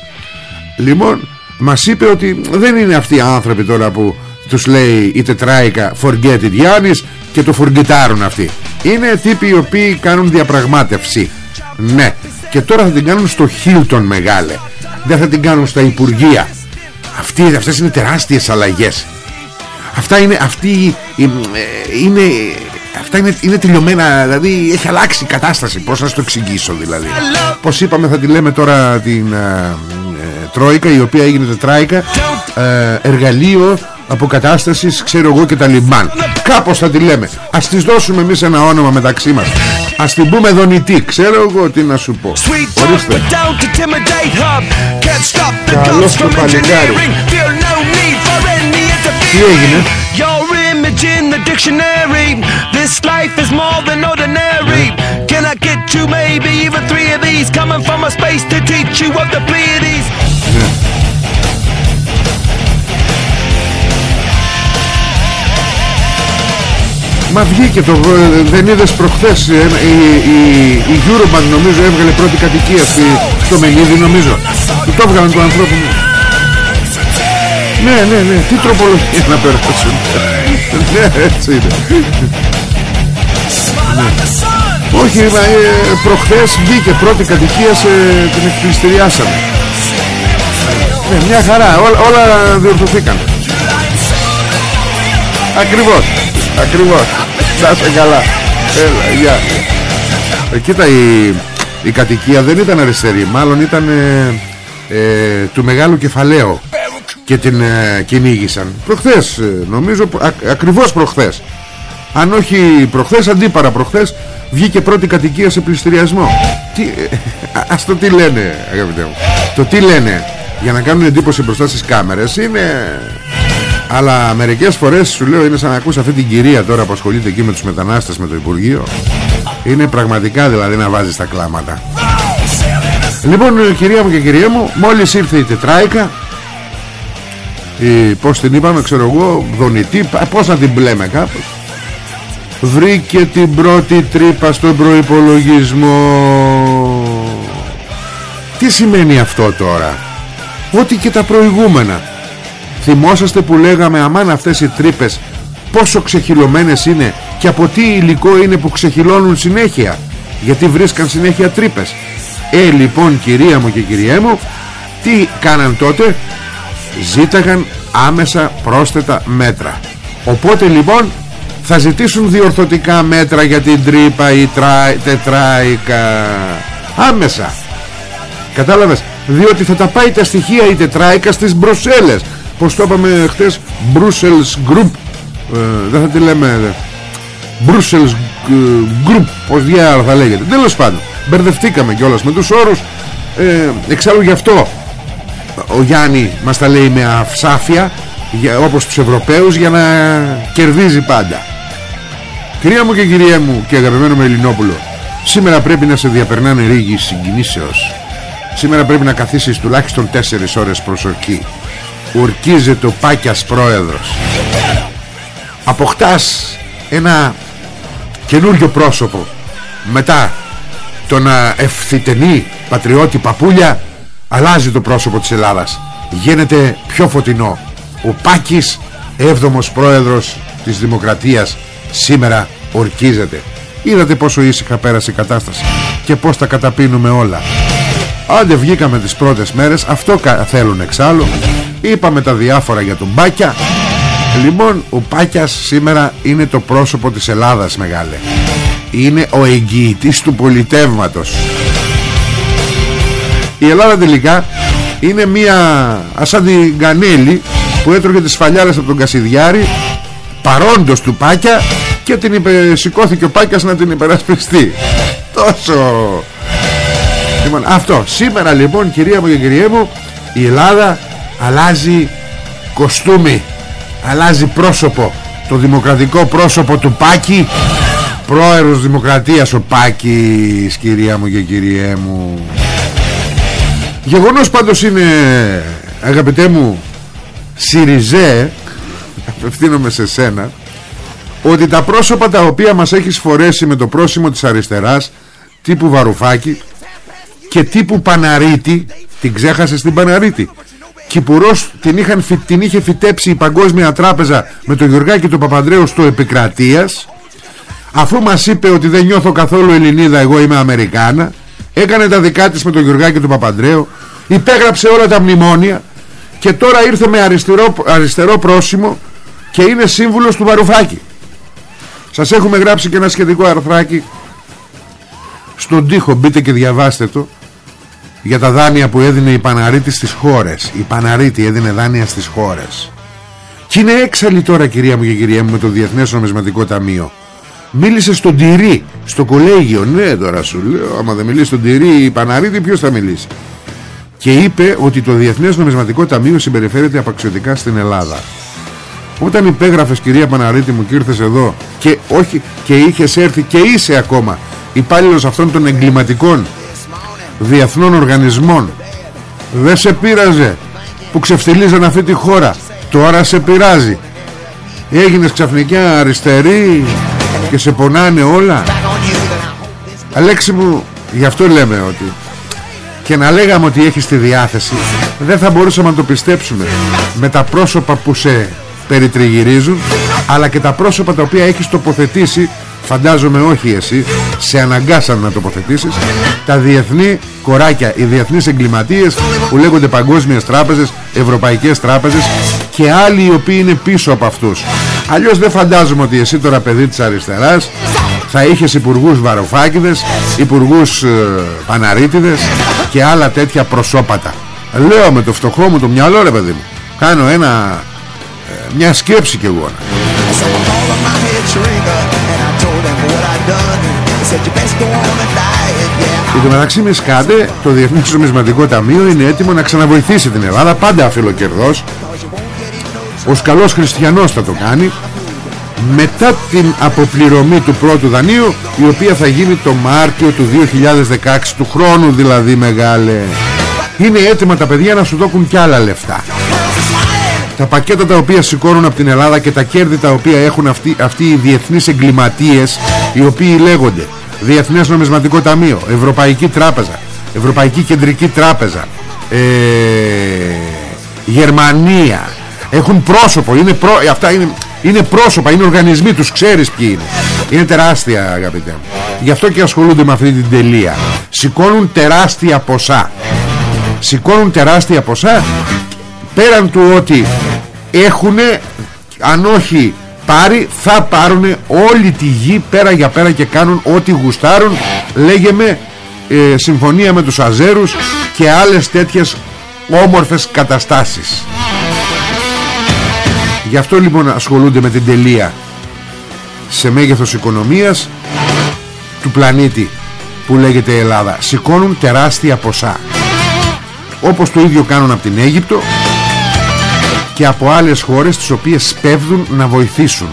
Λοιπόν μας είπε ότι δεν είναι αυτοί οι άνθρωποι τώρα που τους λέει η τετράικα forget it Γιάννης και το φοργκετάρουν αυτοί. Είναι τύποι οι οποίοι κάνουν διαπραγμάτευση. Ναι. Και τώρα θα την κάνουν στο Χίλτον μεγάλε. Δεν θα την κάνουν στα Υπουργεία. Αυτοί, αυτές είναι τεράστιες αλλαγές. Αυτά είναι αυτοί ε, είναι Αυτά είναι, είναι τελειωμένα Δηλαδή έχει αλλάξει η κατάσταση. Πώς να σου το εξηγήσω δηλαδή. Πώς είπαμε θα τη λέμε τώρα την ε, ε, Τρόικα Η οποία έγινε τετράικα ε, Εργαλείο αποκατάστασης Ξέρω εγώ και τα λιμπάν Κάπως θα τη λέμε Ας της δώσουμε εμείς ένα όνομα μεταξύ μας Ας την πούμε δονητή Ξέρω εγώ τι να σου πω Ορίστε Καλώς το παλικάρι Τι έγινε; Image in the dictionary. This life is more than ordinary. Can I get you maybe even three of these? Coming from a space to teach you of the Pleiades. Βγήκε το... Δεν είδες προχθές η, η, η, η Eurobank νομίζω έβγαλε πρώτη κατοικία στη, στο Μενίδη νομίζω. Του το έβγαλαν του ανθρώπου μου. Ναι, ναι, ναι. Τι τροπολογία να περάσουν. ναι, έτσι είναι. ναι. Όχι, μα, ε, προχθές βγήκε πρώτη κατοικία σε την εκπληστηριάσαμε. Ναι, μια χαρά. Ό, όλα διορθωθήκαν. Ακριβώς. Ακριβώς. Να σε καλά. Έλα, γεια. Ε, κοίτα, η, η κατοικία δεν ήταν αριστερή. Μάλλον ήταν ε, ε, του μεγάλου κεφαλαίου και την ε, κυνήγησαν προχθές ε, νομίζω α, ακριβώς προχθές αν όχι προχθές αντίπαρα προχθές βγήκε πρώτη κατοικία σε πληστηριασμό τι, ε, ας το τι λένε αγαπητέ μου το τι λένε για να κάνουν εντύπωση μπροστά στις κάμερες είναι αλλά μερικές φορές σου λέω είναι σαν να ακούς αυτή την κυρία τώρα που ασχολείται εκεί με τους μετανάστες με το Υπουργείο. Είναι πραγματικά δηλαδή να βάζεις τα κλάματα. Λοιπόν κυρία μου και κυρία μου Μόλις ήρθε η τετράικα η, πως την είπαμε ξέρω εγώ δονητή πως να την πλέμε κάπως βρήκε την πρώτη τρύπα στον προϋπολογισμό. Τι σημαίνει αυτό τώρα; Ότι και τα προηγούμενα θυμόσαστε που λέγαμε αμάν αυτές οι τρύπες πόσο ξεχυλωμένες είναι και από τι υλικό είναι που ξεχυλώνουν συνέχεια γιατί βρίσκαν συνέχεια τρύπες. Ε λοιπόν κυρία μου και κυρία μου τι κάναν τότε; Ζήταγαν άμεσα πρόσθετα μέτρα. Οπότε λοιπόν θα ζητήσουν διορθωτικά μέτρα για την τρύπα ή τρα... τετράικα. Άμεσα. Κατάλαβες; Διότι θα τα πάει τα στοιχεία η τετράικα στις Μπροσέλες πως το είπαμε χτες Brussels Group ε, δεν θα τη λέμε Brussels Group πως διάλογο θα λέγεται. Τέλος πάντων μπερδευτήκαμε κιόλας με τους όρους. Ε, εξάλλου γι' αυτό ο Γιάννη μας τα λέει με αυσάφια για, όπως τους Ευρωπαίους για να κερδίζει πάντα. Κυρία μου και κυρία μου και αγαπημένο με Ελληνόπουλο Σήμερα πρέπει να σε διαπερνάνε ρίγοι συγκινήσεως. Σήμερα πρέπει να καθίσεις τουλάχιστον 4 ώρες προσοχή Ουρκίζεται ο Πάκιας πρόεδρος. Αποκτάς ένα καινούριο πρόσωπο. Μετά το να ευθυτενεί πατριώτη παπούλια Αλλάζει το πρόσωπο της Ελλάδας. Γίνεται πιο φωτεινό. Ο Πάκης έβδομος πρόεδρος της Δημοκρατίας Σήμερα ορκίζεται. Είδατε πόσο ήσυχα πέρασε η κατάσταση Και πως τα καταπίνουμε όλα. Άντε βγήκαμε τις πρώτες μέρες. Αυτό θέλουν εξάλλου Είπαμε τα διάφορα για τον Πάκια. Λοιπόν ο Πάκιας σήμερα είναι το πρόσωπο της Ελλάδας μεγάλε. Είναι ο εγγυητής του πολιτεύματος. Η Ελλάδα τελικά είναι μια σαν την Γκανέλη που έτρωγε τις φαλιάρες από τον Κασιδιάρη παρόντος του Πάκια και την υπε... σηκώθηκε ο Πάκιας να την υπερασπιστεί. Τόσο. Λοιπόν, αυτό. Σήμερα λοιπόν κυρία μου και κυρία μου η Ελλάδα αλλάζει κοστούμι αλλάζει πρόσωπο. Το δημοκρατικό πρόσωπο του Πάκη πρόεδρος δημοκρατίας ο Πάκης κυρία μου και κυριέ μου. Γεγονός πάντως είναι αγαπητέ μου Σιριζέ απευθύνομαι σε σένα ότι τα πρόσωπα τα οποία μας έχεις φορέσει με το πρόσημο της αριστεράς τύπου Βαρουφάκη και τύπου Παναρίτη την ξέχασες την Παναρίτη Κυπουρός την, είχαν, την είχε φυτέψει η Παγκόσμια Τράπεζα με τον Γιωργάκη του Παπανδρέου στο Επικρατείας. Αφού μας είπε ότι δεν νιώθω καθόλου Ελληνίδα εγώ είμαι Αμερικάνα έκανε τα δικά της με τον Γιωργάκη του Παπανδρέου υπέγραψε όλα τα μνημόνια και τώρα ήρθε με αριστερό, αριστερό πρόσημο και είναι σύμβουλος του Βαρουφάκη. Σας έχουμε γράψει και ένα σχετικό αρθράκι στον τοίχο μπείτε και διαβάστε το για τα δάνεια που έδινε η Παναρίτη στις χώρες. Η Παναρίτη έδινε δάνεια στις χώρες. Και είναι έξαλλη τώρα κυρία μου και κυρία μου με το Διεθνές Νομισματικό Ταμείο. Μίλησε στον Τυρί στο κολέγιο. Ναι τώρα σου λέω άμα δεν μιλήσει στον Τυρί η Παναρίτη ποιος θα μιλήσει; Και είπε ότι το Διεθνές Νομισματικό Ταμείο συμπεριφέρεται απαξιωτικά στην Ελλάδα. Όταν υπέγραφες κυρία Παναρίτη μου και ήρθες εδώ και όχι και είχες έρθει και είσαι ακόμα υπάλληλος αυτών των εγκληματικών διεθνών οργανισμών. Δεν σε πείραζε που ξεφτυλίζαν αυτή τη χώρα. Τώρα σε πειράζει. Έγινες ξαφνικά αριστερή και σε πονάνε όλα. Αλέξη μου γι' αυτό λέμε ότι και να λέγαμε ότι έχεις τη διάθεση δεν θα μπορούσαμε να το πιστέψουμε με τα πρόσωπα που σε περιτριγυρίζουν αλλά και τα πρόσωπα τα οποία έχεις τοποθετήσει φαντάζομαι όχι εσύ. Σε αναγκάσαν να τοποθετήσεις. Τα διεθνή κοράκια οι διεθνείς εγκληματίες που λέγονται παγκόσμιες τράπεζες ευρωπαϊκές τράπεζες και άλλοι οι οποίοι είναι πίσω από αυτούς. Αλλιώς δεν φαντάζομαι ότι εσύ τώρα παιδί της αριστεράς θα είχες υπουργούς βαροφάκηδες υπουργούς ε, παναρίτιδες και άλλα τέτοια προσώπατα. Λέω με το φτωχό μου το μυαλό ρε παιδί μου. Κάνω ένα ε, μια σκέψη κι εγώ και το μεταξύ με σκάτε το Διεθνές Νομισματικό Ταμείο είναι έτοιμο να ξαναβοηθήσει την Ελλάδα πάντα αφιλοκερδός. Ο καλός χριστιανός θα το κάνει. Μετά την αποπληρωμή του πρώτου δανείου η οποία θα γίνει το Μάρτιο του 2016 του χρόνου δηλαδή μεγάλε. Είναι έτοιμα τα παιδιά να σου δώκουν κι άλλα λεφτά. Τα πακέτα τα οποία σηκώνουν από την Ελλάδα και τα κέρδη τα οποία έχουν αυτοί, αυτοί οι διεθνείς εγκληματίες οι οποίοι λέγονται Διεθνές Νομισματικό Ταμείο Ευρωπαϊκή Τράπεζα Ευρωπαϊκή Κεντρική Τράπεζα ε, Γερμανία. Έχουν πρόσωπο είναι προ, αυτά είναι, είναι πρόσωπα, είναι οργανισμοί τους ξέρεις ποιοι είναι. Είναι τεράστια αγαπητέ μου. Γι' αυτό και ασχολούνται με αυτή την τελεία. Σηκώνουν τεράστια ποσά. Σηκώνουν τεράστια ποσά πέραν του ότι έχουν αν όχι πάρει θα πάρουν όλη τη γη πέρα για πέρα και κάνουν ό,τι γουστάρουν. Λέγε με ε, συμφωνία με τους Αζέρους και άλλες τέτοιες όμορφες καταστάσεις. Γι' αυτό λοιπόν ασχολούνται με την τελεία. Σε μέγεθος οικονομίας του πλανήτη που λέγεται Ελλάδα. Σηκώνουν τεράστια ποσά. Όπως το ίδιο κάνουν από την Αίγυπτο και από άλλες χώρες τις οποίες σπέβδουν να βοηθήσουν.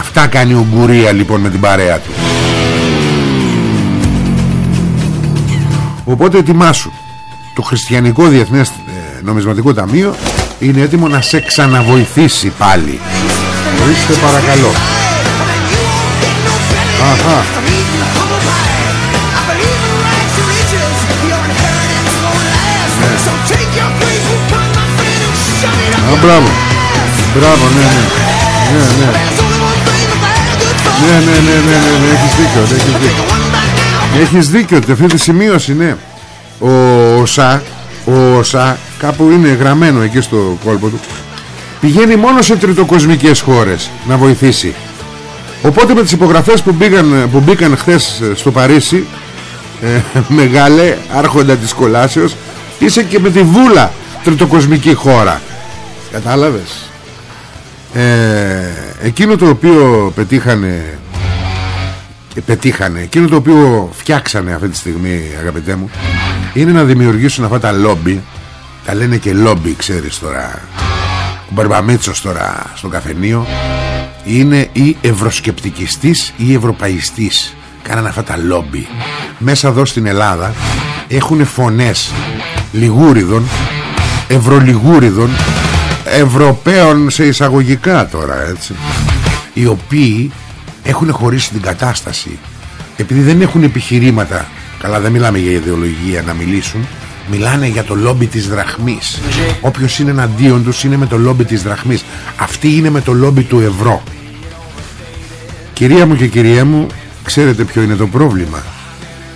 Αυτά κάνει ο Γκουρία λοιπόν με την παρέα του. Οπότε ετοιμάσου. Το Χριστιανικό Διεθνές ε, Νομισματικό Ταμείο είναι έτοιμο να σε ξαναβοηθήσει πάλι. Ορίστε παρακαλώ. Αχα Α, μπράβο. Μπράβο, ναι, ναι. Ναι, ναι. Ναι, ναι, ναι, ναι, ναι, ναι, έχεις δίκιο, ναι, έχεις δίκιο. Έχεις δίκιο, αυτή τη σημείωση, ναι. Ο ΩΣΑ, ο ΩΣΑ, κάπου είναι γραμμένο εκεί στο κόλπο του, πηγαίνει μόνο σε τριτοκοσμικές χώρες να βοηθήσει. Οπότε με τις υπογραφές που μπήκαν, που μπήκαν χθες στο Παρίσι, ε, μεγάλε άρχοντα της κολάσεως, είσαι και με τη βούλα τριτοκοσμική χώρα. Κατάλαβες; Ε, Εκείνο το οποίο πετύχανε ε, Πετύχανε Εκείνο το οποίο φτιάξανε αυτή τη στιγμή Αγαπητέ μου Είναι να δημιουργήσουν αυτά τα λόμπι. Τα λένε και λόμπι ξέρεις τώρα. Ο Μπαρμπαμίτσος τώρα Στο καφενείο Είναι ή ευρωσκεπτικιστής Ή ευρωπαϊστής. Κάνανε αυτά τα λόμπι. Μέσα εδώ στην Ελλάδα Έχουν φωνές Λιγούριδων Ευρωλιγούριδων Ευρωπαίων σε εισαγωγικά τώρα έτσι. Οι οποίοι έχουν χωρίσει την κατάσταση. Επειδή δεν έχουν επιχειρήματα καλά δεν μιλάμε για ιδεολογία να μιλήσουν μιλάνε για το λόμπι της δραχμής. Όποιος είναι εναντίον τους είναι με το λόμπι της δραχμής. Αυτοί είναι με το λόμπι του ευρώ. Κυρία μου και κυρία μου ξέρετε ποιο είναι το πρόβλημα;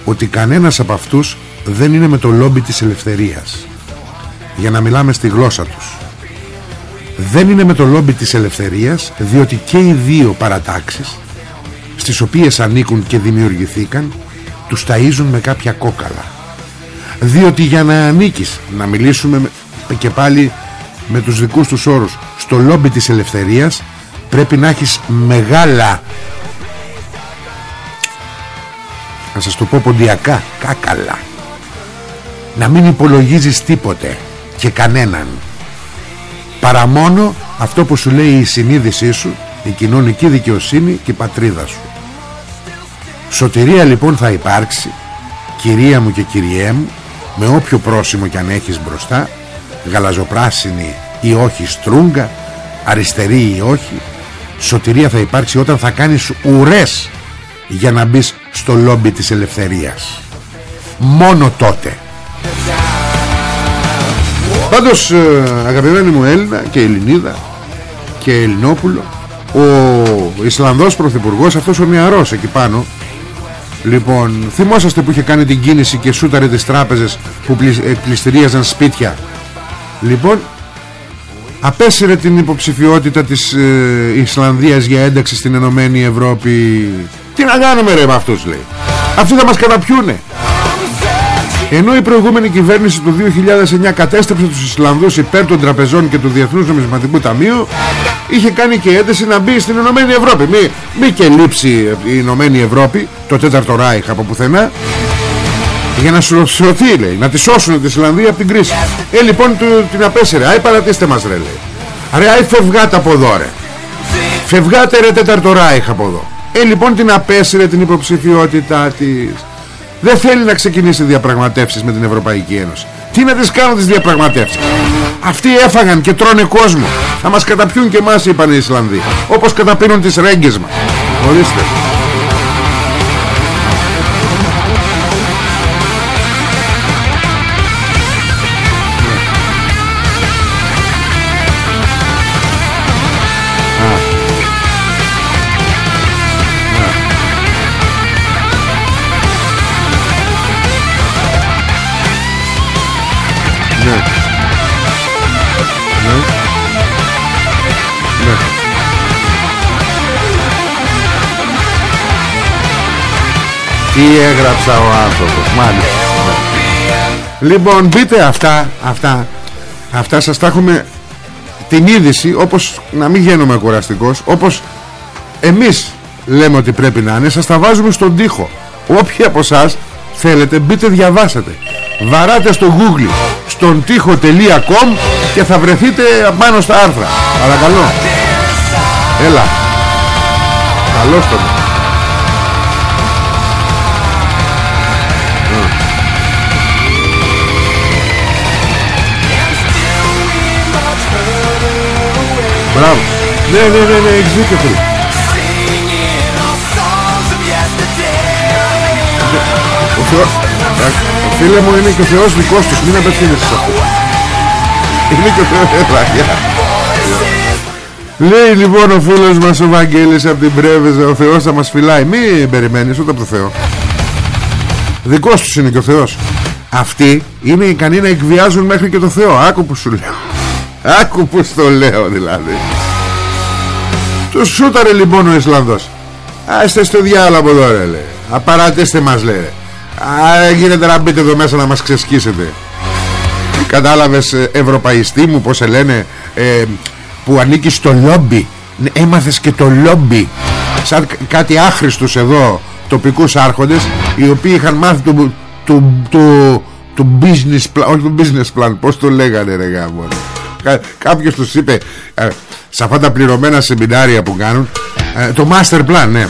Ότι κανένας από αυτούς δεν είναι με το λόμπι της ελευθερίας. Για να μιλάμε στη γλώσσα τους δεν είναι με το λόμπι της ελευθερίας διότι και οι δύο παρατάξεις στις οποίες ανήκουν και δημιουργηθήκαν τους ταΐζουν με κάποια κόκαλα. Διότι για να ανήκεις να μιλήσουμε και πάλι με τους δικούς τους όρους στο λόμπι της ελευθερίας πρέπει να έχεις μεγάλα να σας το πω ποντιακά κάκαλα. Να μην υπολογίζεις τίποτε και κανέναν παρά μόνο αυτό που σου λέει η συνείδησή σου η κοινωνική δικαιοσύνη και η πατρίδα σου. Σωτηρία λοιπόν θα υπάρξει κυρία μου και κυριέ μου με όποιο πρόσημο κι αν έχεις μπροστά γαλαζοπράσινη ή όχι στρούγκα αριστερή ή όχι σωτηρία θα υπάρξει όταν θα κάνεις ουρές για να μπεις στο λόμπι της ελευθερίας. Μόνο τότε Πάντως ε, αγαπημένη μου Έλληνα και Ελληνίδα και Ελληνόπουλο ο Ισλανδός Πρωθυπουργός αυτός ο νεαρός εκεί πάνω. Λοιπόν θυμόσαστε που είχε κάνει την κίνηση και σούταρε τις τράπεζες που πληστηρίαζαν σπίτια. Λοιπόν απέσυρε την υποψηφιότητα της ε, Ισλανδίας για ένταξη στην Ενωμένη Ευρώπη. Τι να κάνουμε ρε με αυτούς λέει. Αυτοί θα μας καταπιούνε ενώ η προηγούμενη κυβέρνηση του 2009 κατέστρεψε τους Ισλανδούς υπέρ των τραπεζών και του Διεθνούς Νομισματικού Ταμείου είχε κάνει και ένταση να μπει στην Ηνωμένη Ευρώπη. Μη, μη και λείψει η Ηνωμένη Ευρώπη το τέταρτο Ράιχ από πουθενά για να σωθεί λέει να τη σώσουν τη Ισλανδία από την κρίση. Ε λοιπόν του, την απέσαιρε άι παρατήστε μας ρε λέει. Ρε άι φευγάτε από εδώ ρε. Φευγάτε ρε τέταρτο Ράιχ από εδώ. Ε λοιπόν την απέσαιρε την υποψηφιότητά της δεν θέλει να ξεκινήσει διαπραγματεύσεις με την Ευρωπαϊκή Ένωση. Τι να τις κάνουν τις διαπραγματεύσεις; Αυτοί έφαγαν και τρώνε κόσμο. Θα μας καταπιούν και εμάς είπαν οι Ισλανδοί όπως καταπίνουν τις ρέγγες μας. Ορίστε Τι έγραψα ο άνθρωπος Μάλιστα. Λοιπόν μπείτε αυτά Αυτά Αυτά σας τα έχουμε Την είδηση όπως να μην γίνομαι κουραστικός Όπως εμείς λέμε ότι πρέπει να είναι σας τα βάζουμε στον τοίχο. Όποιοι από εσάς θέλετε μπείτε διαβάσετε βαράτε στο google στον τοίχο.com και θα βρεθείτε πάνω στα άρθρα. Παρακαλώ. Έλα. Καλώς το Μπράβο. Ναι ναι ναι ναι έχεις δίκιο φίλε. Ο Θεός Ο φίλε μου είναι και ο Θεός δικός τους Μην απευθύνεσαι σε αυτό. Είναι και ο Θεός Έλα γεια Λέει λοιπόν ο φίλος μας ο Βαγγέλης από την Πρέβεζα Ο Θεός θα μας φυλάει. Μην περιμένεις ούτε από το Θεό. Δικός τους είναι και ο Θεός. Αυτοί είναι ικανοί να εκβιάζουν μέχρι και το Θεό. Άκου που σου λέω Άκου που στο λέω δηλαδή. Του σούταρε λοιπόν ο Ισλανδός. Άστε στο διάλογο από εδώ ρε λέει. Απαρατήστε μας λέει Α, γίνεται να μπείτε εδώ μέσα να μας ξεσκίσετε. Κατάλαβες ε, ευρωπαϊστή μου πως σε λένε ε, Που ανήκει στο λόμπι. Έμαθες και το λόμπι. Σαν κάτι άχρηστους εδώ Τοπικούς άρχοντες Οι οποίοι είχαν μάθει το, το, το, το business plan Όχι το business plan Πως το λέγανε ρε γάμο Κά, Κάποιος τους είπε ε, Σε αυτά τα πληρωμένα σεμινάρια που κάνουν ε, Το master plan ναι.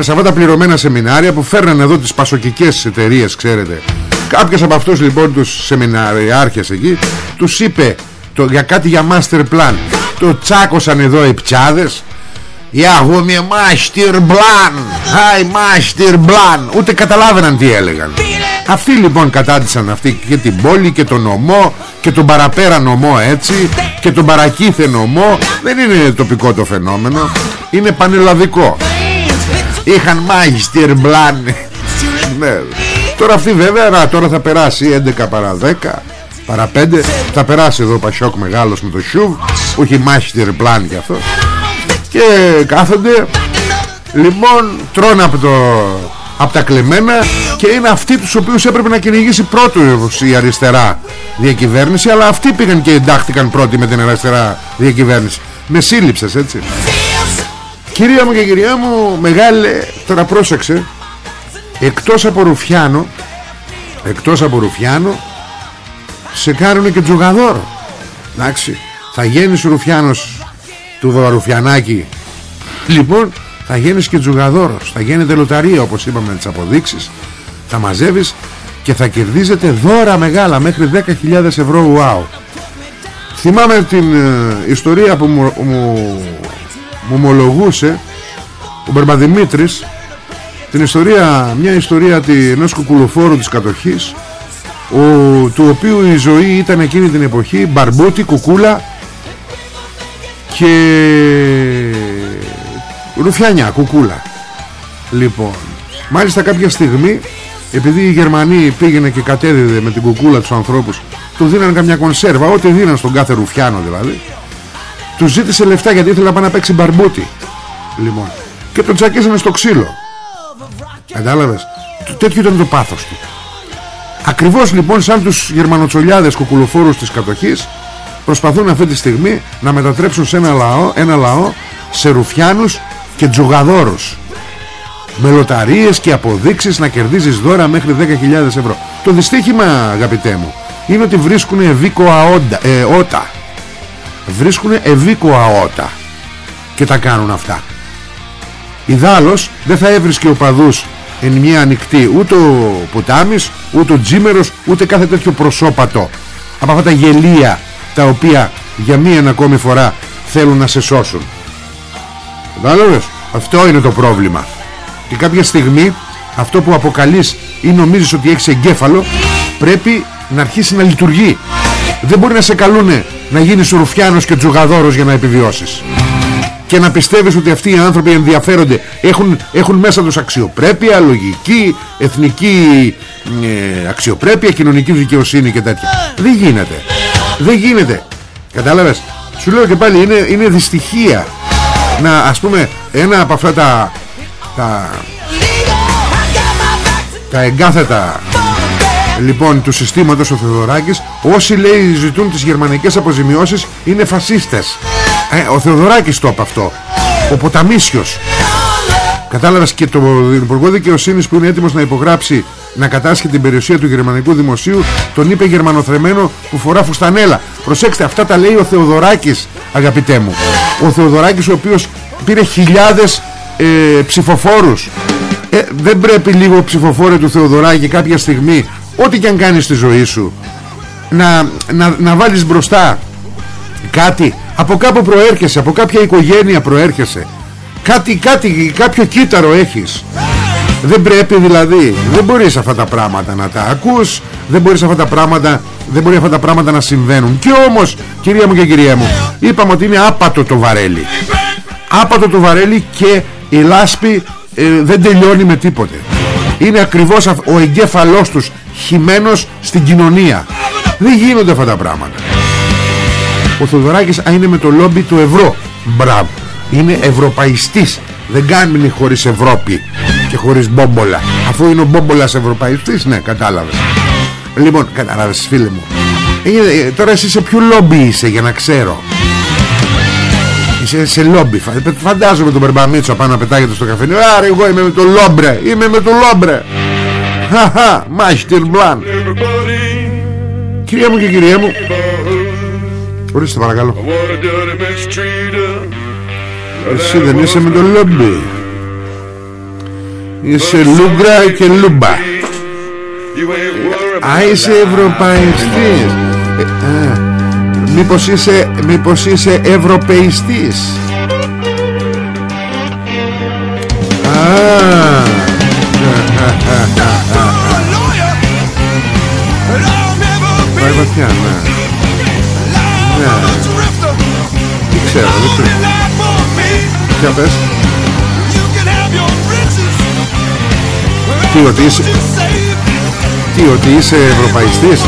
Σε αυτά τα πληρωμένα σεμινάρια που φέρνανε εδώ τις πασοκικές εταιρείες, ξέρετε. Κάποιος από αυτούς λοιπόν τους σεμιναριάρχες εκεί Τους είπε το, για κάτι για master plan. Το τσάκωσαν εδώ οι πчάδες Για εγώ με master plan Hi master plan Ούτε καταλάβαιναν τι έλεγαν. Αυτοί λοιπόν κατάντησαν αυτοί και την πόλη και τον νομό Και τον παραπέρα νομό έτσι Και τον παρακήθε νομό. Δεν είναι τοπικό το φαινόμενο. Είναι πανελλαδικό. Είχαν μάγιστηρ μπλάν ναι. Τώρα αυτή βέβαια να, Τώρα θα περάσει 11 παρά 10 Παρά 5 Θα περάσει εδώ ο Πασιόκ μεγάλος με το Σιούβ Που έχει μάγιστηρ πλάν και αυτό Και κάθονται. Λοιπόν τρώνε από το από τα κλεμμένα και είναι αυτοί τους οποίους έπρεπε να κυνηγήσει πρώτος η αριστερά διακυβέρνηση αλλά αυτοί πήγαν και εντάχθηκαν πρώτοι με την αριστερά διακυβέρνηση. Με σύλληψες έτσι. Κυρία μου και κυρία μου Μεγάλε Τώρα πρόσεξε. Εκτός από Ρουφιάνο Εκτός από Ρουφιάνο Σε κάνουν και τζουγαδόρο. Εντάξει Θα γίνεις Ρουφιάνος Του Βαρουφιανάκη. Λοιπόν θα γίνεις και τζουγαδόρος. Θα γίνεται λοταρία όπως είπαμε με τις αποδείξεις. Θα μαζεύεις Και θα κερδίζετε δώρα μεγάλα Μέχρι 10.000 ευρώ wow Θυμάμαι την ε, ιστορία που μου, μου μου ομολογούσε ο Μπερμπαδημήτρης την ιστορία, μια ιστορία ενός κουκουλοφόρου της κατοχής ο, του οποίου η ζωή ήταν εκείνη την εποχή μπαρμπούτι, κουκούλα και ρουφιάνια, κουκούλα. Λοιπόν μάλιστα κάποια στιγμή επειδή οι Γερμανοί πήγαινε και κατέδιδε με την κουκούλα τους ανθρώπους τους δίνανε καμιά κονσέρβα ό,τι δίναν στον κάθε ρουφιάνο δηλαδή τους ζήτησε λεφτά γιατί ήθελε να πάει να παίξει μπαρμπούτι. Λοιπόν. Και τον τσακίσανε στο ξύλο. Κατάλαβες; Τέτοιο ήταν το πάθος του. Ακριβώς λοιπόν σαν τους γερμανοτσολιάδες κουκουλοφόρους της κατοχής Προσπαθούν αυτή τη στιγμή να μετατρέψουν σε ένα λαό, ένα λαό σε ρουφιάνους και τζογαδόρους. Με λοταρίες και αποδείξεις να κερδίζεις δώρα μέχρι 10.000 ευρώ. Το δυστύχημα αγαπητέ μου είναι ότι βρίσκουν ευήκο αόντα, ε, ότα. Βρίσκουν ευήκο αότα και τα κάνουν αυτά. Ιδάλλως δεν θα έβρισκε ο παδούς εν μια ανοιχτή ούτε ο ποτάμις ούτε ο τζίμερος ούτε κάθε τέτοιο προσώπατο. Από αυτά τα γελία τα οποία για μία ακόμη φορά θέλουν να σε σώσουν. Κατάλαβες; Αυτό είναι το πρόβλημα. Και κάποια στιγμή αυτό που αποκαλείς ή νομίζεις ότι έχεις εγκέφαλο πρέπει να αρχίσει να λειτουργεί. Δεν μπορεί να σε καλούνε να γίνεις ρουφιάνος και τζουγαδόρος για να επιβιώσεις. Και να πιστεύεις ότι αυτοί οι άνθρωποι ενδιαφέρονται έχουν, έχουν μέσα τους αξιοπρέπεια, λογική, εθνική ε, αξιοπρέπεια, κοινωνική δικαιοσύνη και τέτοια. Δεν γίνεται δεν γίνεται. Κατάλαβες; Σου λέω και πάλι είναι, είναι δυστυχία να ας πούμε ένα από αυτά τα τα, τα εγκάθετα λοιπόν του συστήματος ο Θεοδωράκης όσοι λέει ζητούν τις γερμανικές αποζημιώσεις είναι φασίστες. Ε, ο Θεοδωράκης το είπε αυτό. Ο Ποταμίσιος Κατάλαβες και το Υπουργό Δικαιοσύνης που είναι έτοιμος να υπογράψει να κατάσχει την περιουσία του γερμανικού δημοσίου τον είπε γερμανοθρεμένο που φορά φουστανέλα. Προσέξτε αυτά τα λέει ο Θεοδωράκης αγαπητέ μου. Ο Θεοδωράκης ο οποίος πήρε χιλιάδες ε, ψηφοφόρους. Ε, δεν πρέπει λίγο ψηφοφόροι του Θεοδωράκη κάποια στιγμή ό,τι και αν κάνεις στη ζωή σου να, να, να βάλεις μπροστά κάτι από κάπου προέρχεσαι από κάποια οικογένεια προέρχεσαι κάτι, κάτι, κάποιο κύτταρο έχεις. Δεν πρέπει δηλαδή δεν μπορείς αυτά τα πράγματα να τα ακούς δεν μπορείς αυτά τα πράγματα δεν μπορεί αυτά τα πράγματα να συμβαίνουν. Και όμως κυρία μου και κυρία μου είπαμε ότι είναι άπατο το βαρέλι. Άπατο το βαρέλι και η λάσπη ε, δεν τελειώνει με τίποτε. Είναι ακριβώς ο εγκέφαλός τους χυμένος στην κοινωνία. Δεν γίνονται αυτά τα πράγματα. Ο Θοδωράκης είναι με το λόμπι του ευρώ. Μπράβο είναι ευρωπαϊστής. Δεν κάνει χωρίς Ευρώπη και χωρίς μπόμπολα. Αφού είναι ο μπόμπολας ευρωπαϊστής ναι κατάλαβες. Λοιπόν κατάλαβες φίλε μου. Ε, τώρα εσύ σε ποιο λόμπι είσαι για να ξέρω. Είσαι σε λόμπι. Φαντάζομαι τον Περμπαμίτσο πάνω να πετάγεται στο καφενείο. Άρα εγώ είμαι με το λόμπρε Είμαι με το λόμπρε. Χαχα Μάχτυρ μπλαν Κυρία μου και κυρία μου. Ορίστε παρακαλώ Εσύ δεν είσαι με το λόμπι Είσαι λούμπρα και λούμπα Α είσαι ευρωπαϊστής ε, Μήπως είσαι, μήπως είσαι ευρωπαϊστής Α, Πάει βαθιά, ναι. Ναι. Τι ξέρω, δεν ξέρω. Για πες. Τι, ότι είσαι... Τι, ότι είσαι ευρωπαϊστής;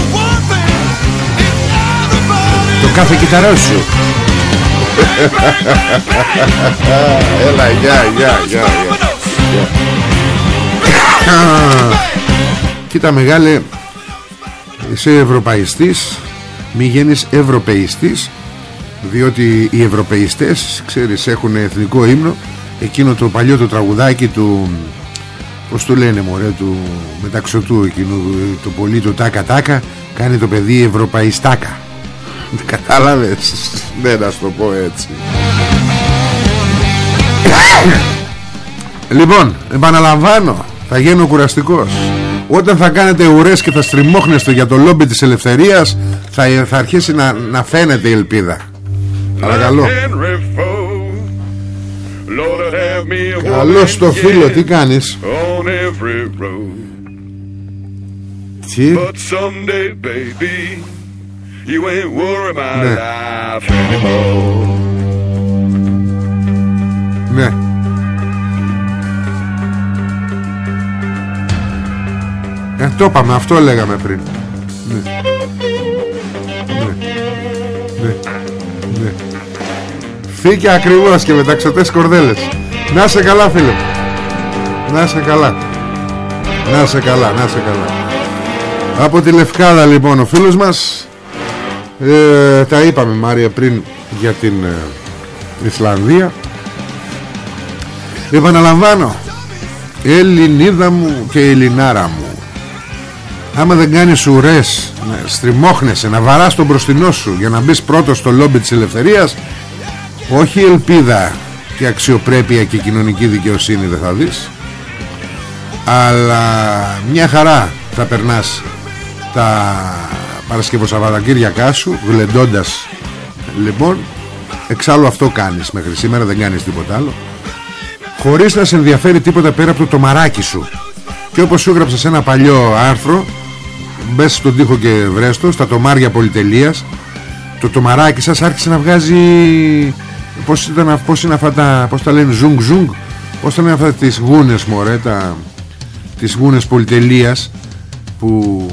Το κάθε κυταρό σου. Έλα, γεια, γεια, γεια. Κοίτα μεγάλε Είσαι ευρωπαϊστής Μη γίνεις ευρωπαϊστής Διότι οι ευρωπαϊστές Ξέρεις έχουν εθνικό ύμνο. Εκείνο το παλιό το τραγουδάκι του Πώς το λένε μωρέ Του μεταξωτού εκείνου Το πολύ το τάκα τάκα Κάνει το παιδί ευρωπαϊστάκα. Κατάλαβες; Ναι να σου το πω έτσι. Λοιπόν επαναλαμβάνω Θα γίνω κουραστικός. Όταν θα κάνετε ουρές και θα στριμώχνεστε για το λόμπι της ελευθερίας θα, θα αρχίσει να, να φαίνεται η ελπίδα Παρακαλώ Καλό στο φίλο τι κάνεις; Τι; Ναι Ναι Ε, το είπαμε, αυτό λέγαμε πριν. Ναι. Ναι. Ναι. Ναι. Φύγε ακριβώς και με ταξωτές κορδέλες. Να σε καλά φίλε. Να σε καλά. Να σε καλά, να σε καλά. Από τη Λευκάδα λοιπόν ο φίλος μας ε, Τα είπαμε Μάρια πριν για την ε, Ισλανδία Επαναλαμβάνω Ελληνίδα μου και Ελληνάρα μου άμα δεν κάνεις ουρές να στριμώχνεσαι, να βαράς τον μπροστινό σου για να μπεις πρώτος στο λόμπι της ελευθερίας όχι ελπίδα και αξιοπρέπεια και κοινωνική δικαιοσύνη δεν θα δεις αλλά μια χαρά θα περνάς τα Παρασκευοσαββατοκύριακά σου γλεντώντας λοιπόν εξάλλου αυτό κάνεις μέχρι σήμερα δεν κάνεις τίποτα άλλο χωρίς να σε ενδιαφέρει τίποτα πέρα από το τομαράκι σου. Και όπως σου έγραψα σε ένα παλιό άρθρο μπες στον τοίχο και βρέστο στα τομάρια πολυτελείας το τομαράκι σας άρχισε να βγάζει πως, ήταν, πως είναι αυτά τα πως τα λένε ζουγ ζουγ; Πως τα λένε αυτά τις γούνες μωρέ τα, τις γούνες πολυτελείας που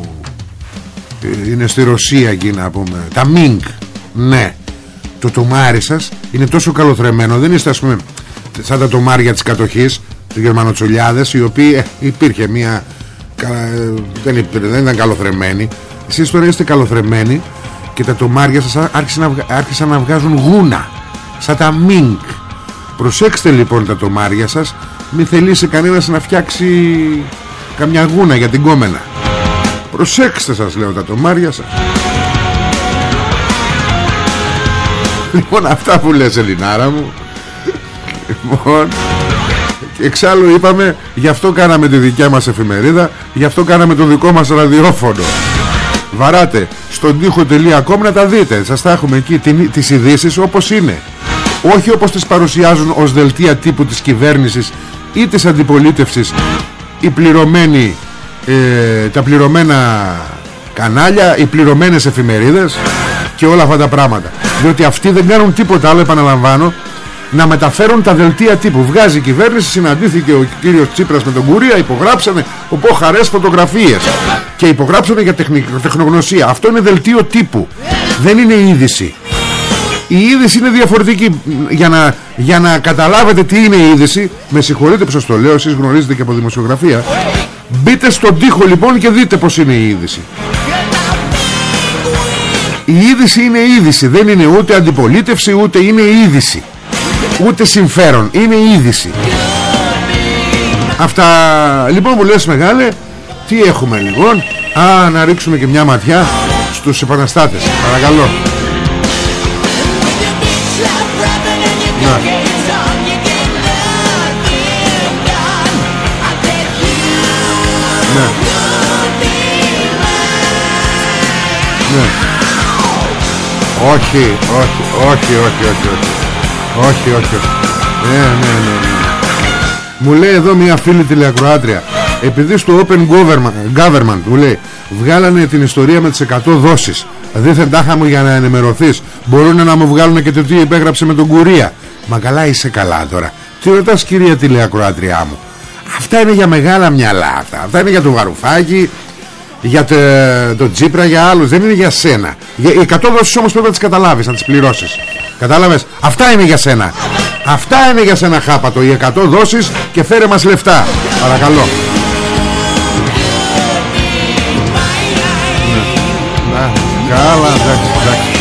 ε, είναι στη Ρωσία εκεί να πούμε. Τα μίνκ ναι. Το τομάρι σας είναι τόσο καλοθρεμένο δεν είστε ας πούμε σαν τα τομάρια της κατοχής τους Γερμανοτσολιάδες οι οποίοι ε, υπήρχε μια δεν, υπήρχε, δεν ήταν καλοθρεμένοι εσείς τώρα είστε καλοθρεμένοι και τα τομάρια σας άρχισαν να, άρχισαν να βγάζουν γούνα σαν τα μίνκ. Προσέξτε λοιπόν τα τομάρια σας. Μη θελήσει κανένας να φτιάξει Καμιά γούνα για την κόμενα. Προσέξτε σας λέω τα τομάρια σας. Λοιπόν αυτά που λες Ελληνάρα μου. Λοιπόν Εξάλλου είπαμε Γι' αυτό κάναμε τη δικιά μας εφημερίδα Γι' αυτό κάναμε το δικό μας ραδιόφωνο. Βαράτε στον τοίχο.com να τα δείτε. Σας τα έχουμε εκεί τις ειδήσεις όπως είναι Όχι όπως τις παρουσιάζουν ως δελτία τύπου της κυβέρνησης Ή της αντιπολίτευσης Οι πληρωμένοι ε, Τα πληρωμένα κανάλια Οι πληρωμένες εφημερίδες Και όλα αυτά τα πράγματα Διότι αυτοί δεν κάνουν τίποτα άλλο επαναλαμβάνω να μεταφέρουν τα δελτία τύπου. Βγάζει η κυβέρνηση, συναντήθηκε ο κύριος Τσίπρας με τον Κουρία, υπογράψανε ο Ποχαρές φωτογραφίες και υπογράψανε για τεχνογνωσία. Αυτό είναι δελτίο τύπου. Δεν είναι είδηση. Η είδηση είναι διαφορετική. Για να, για να καταλάβετε τι είναι η είδηση, με συγχωρείτε που σας το λέω, εσείς γνωρίζετε και από δημοσιογραφία, μπείτε στον τοίχο λοιπόν και δείτε πως είναι η είδηση. Η είδηση είναι είδηση, δεν είναι ούτε αντιπολίτευση ούτε είναι είδηση. Ούτε συμφέρον. Είναι είδηση. Αυτά λοιπόν που λες μεγάλε τι έχουμε λοιπόν; Α να ρίξουμε και μια ματιά στους επαναστάτες. Παρακαλώ Ναι. Ναι. Όχι, όχι, όχι, όχι, όχι, όχι. Όχι, όχι, όχι. Ναι, ναι, ναι, ναι. Μου λέει εδώ μια φίλη τηλεακροάτρια Επειδή στο Open Government, government Μου λέει Βγάλανε την ιστορία με τις 100 δόσεις Δίθεν τάχα μου για να ενημερωθείς Μπορούν να μου βγάλουν και το τι υπέγραψε με τον Κουρία Μα καλά είσαι καλά τώρα. Τι ρωτάς κυρία τηλεακροάτριά μου; Αυτά είναι για μεγάλα μυαλά αυτά. Αυτά είναι για το Βαρουφάκι για το, το Τζίπρα για άλλους. Δεν είναι για σένα. Οι 100 δόσεις όμως πρέπει να τις καταλάβεις να τις πληρώσεις. Κατάλαβες; Αυτά είναι για σένα. Αυτά είναι για σένα χάπατο. Οι 100 δόσεις και φέρε μας λεφτά. Παρακαλώ. Ναι. καλά εντάξει εντάξει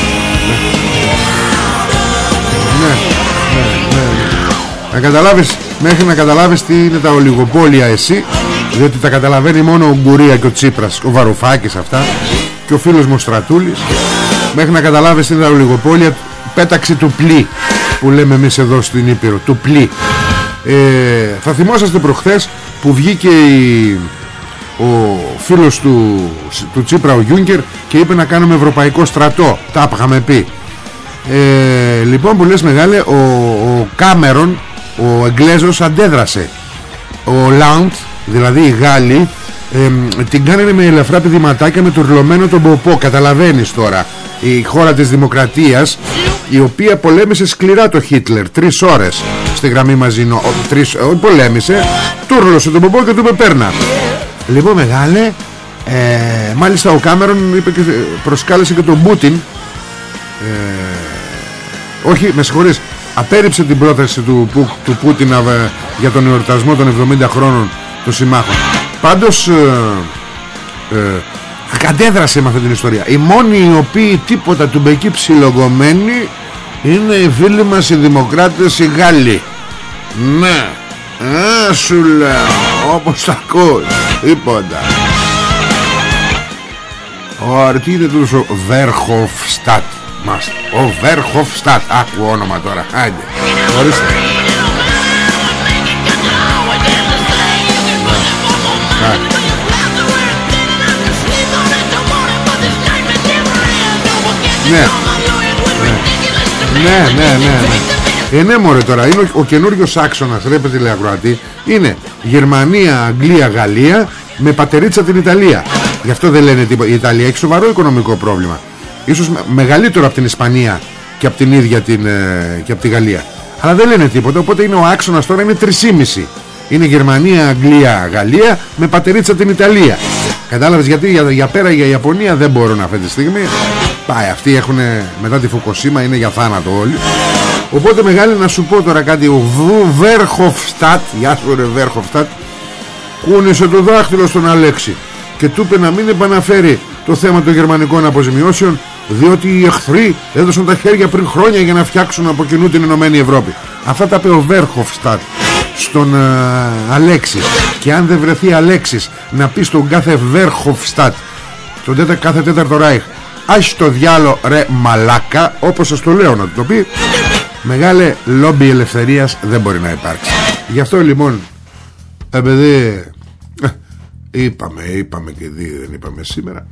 καταλάβεις μέχρι να καταλάβεις τι είναι τα ολιγοπόλια εσύ διότι τα καταλαβαίνει μόνο ο Γκουρία και ο Τσίπρας ο Βαρουφάκης αυτά και ο φίλος μου Στρατούλης. Μέχρι να καταλάβεις τι είναι τα ολιγοπόλια πέταξε του πλή που λέμε εμείς εδώ στην Ήπειρο του πλή. Ε, θα θυμόσαστε προχθές που βγήκε η, ο φίλος του, του Τσίπρα ο Γιούγκερ και είπε να κάνουμε ευρωπαϊκό στρατό. Τα είχαμε πει. Ε, λοιπόν που λες μεγάλε ο, ο Κάμερον ο Εγγλέζος αντέδρασε. Ο Λάουντ δηλαδή οι Γάλλοι ε, την κάνανε με ελαφρά πηδηματάκια με το ρλωμένο τον Ποπό. Καταλαβαίνεις τώρα. Η χώρα της δημοκρατίας η οποία πολέμησε σκληρά το Χίτλερ τρεις ώρες στη γραμμή μαζί τρεις, όχι πολέμησε τούρλωσε τον Ποπό και του είπε πέρνα λοιπόν μεγάλε ε, μάλιστα ο Κάμερον είπε και, προσκάλεσε και τον Πούτιν. Ε, όχι με συγχωρείς απέρριψε την πρόταση του, του Πούτιν για τον εορτασμό των 70 χρόνων των συμμάχων. Πάντως ε, ε, κατέδρασε με αυτή την ιστορία. Οι μόνοι οι οποίοι τίποτα του μπεκεί ψιλογωμένοι είναι οι φίλοι μας οι δημοκράτες οι Γάλλοι. Ναι ε, σου λέω όπως τα ακούς τίποτα. Ο τι είναι τούτος ο Βέρχοφστάτ μας ο Βέρχοφστάτ άκου όνομα τώρα Άιντε Ορίστε Ναι. Ναι, ναι, ναι, ναι. Ε, ναι, μωρέ τώρα, είναι ο, ο καινούριος άξονας, ρε παιδί είναι Γερμανία, Αγγλία, Γαλλία με πατερίτσα την Ιταλία. Γι' αυτό δεν λένε τίποτα. Η Ιταλία έχει σοβαρό οικονομικό πρόβλημα. Ίσως μεγαλύτερο από την Ισπανία και από την ίδια την, ε, και από τη Γαλλία. Αλλά δεν λένε τίποτα, οπότε είναι ο άξονας τώρα είναι 3,5. Είναι Γερμανία, Αγγλία, Γαλλία με πατερίτσα την Ιταλία. Κατάλαβες γιατί για, για πέρα για Ιαπωνία δεν μπορούν αυτή τη στιγμή. Πάει, αυτοί έχουν μετά τη Φουκοσίμα είναι για θάνατο όλοι. Οπότε μεγάλη να σου πω τώρα κάτι. Ο Βέρχοφστατ, γεια σου ρε Βέρχοφστατ, κούνησε το δάχτυλο στον Αλέξη και του είπε να μην επαναφέρει το θέμα των γερμανικών αποζημιώσεων διότι οι εχθροί έδωσαν τα χέρια πριν χρόνια για να φτιάξουν από κοινού την Ενωμένη Ευρώπη. Αυτά τα είπε ο Βέρχοφστατ στον α, Αλέξης. Και αν δεν βρεθεί Αλέξης να πει στον κάθε Βέρχοφστατ τον τέτα, κάθε τέταρτο Ράιχ Άχι το διάλο ρε μαλάκα Όπως σας το λέω να το πει Μεγάλε λόμπι ελευθερίας δεν μπορεί να υπάρξει. Γι' αυτό λοιπόν Επειδή ε, Είπαμε, είπαμε και δει δεν είπαμε σήμερα.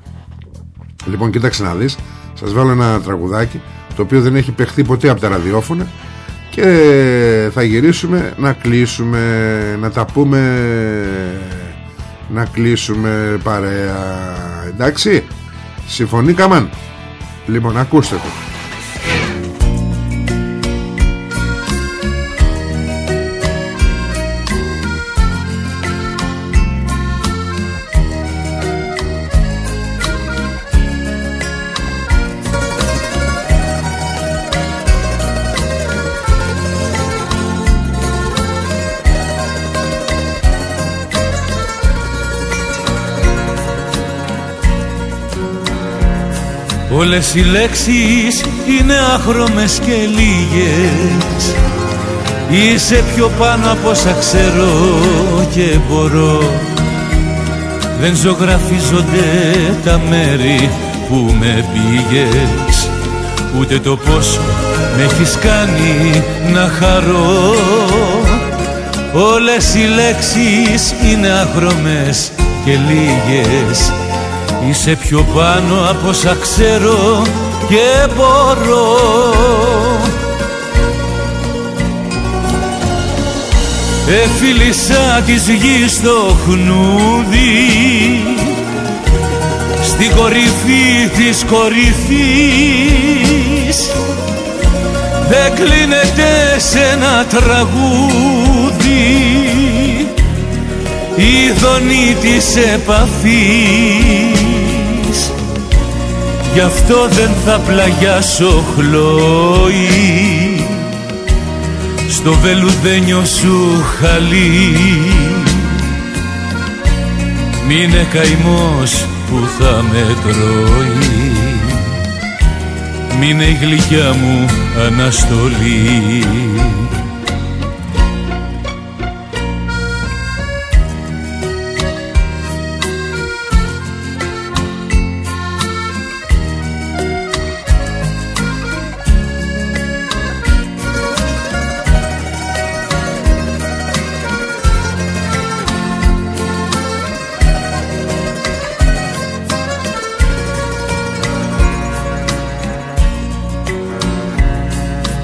Λοιπόν κοίταξε να δεις Σας βάλω ένα τραγουδάκι Το οποίο δεν έχει παιχθεί ποτέ από τα ραδιόφωνα Και θα γυρίσουμε Να κλείσουμε Να τα πούμε Να κλείσουμε παρέα. Εντάξει Συμφωνεί Καμάν. Λοιπόν ακούστε το Όλες οι λέξεις είναι άχρωμες και λίγες. Είσαι πιο πάνω από όσα ξέρω και μπορώ. Δεν ζωγραφίζονται τα μέρη που με πήγες. Ούτε το πόσο με έχεις κάνει να χαρώ. Όλες οι λέξεις είναι άχρωμες και λίγες Είσαι πιο πάνω από όσα ξέρω και μπορώ. Εφίλησα της γης το χνούδι Στην κορυφή της κορυφής Δεν κλείνεται σε ένα τραγούδι. Η δονή της επαφής Γι' αυτό δεν θα πλαγιάσω χλώη Στο βελουδένιο σου χαλί. Μείνε καημός που θα με τρώει. Μείνε η γλυκιά μου αναστολή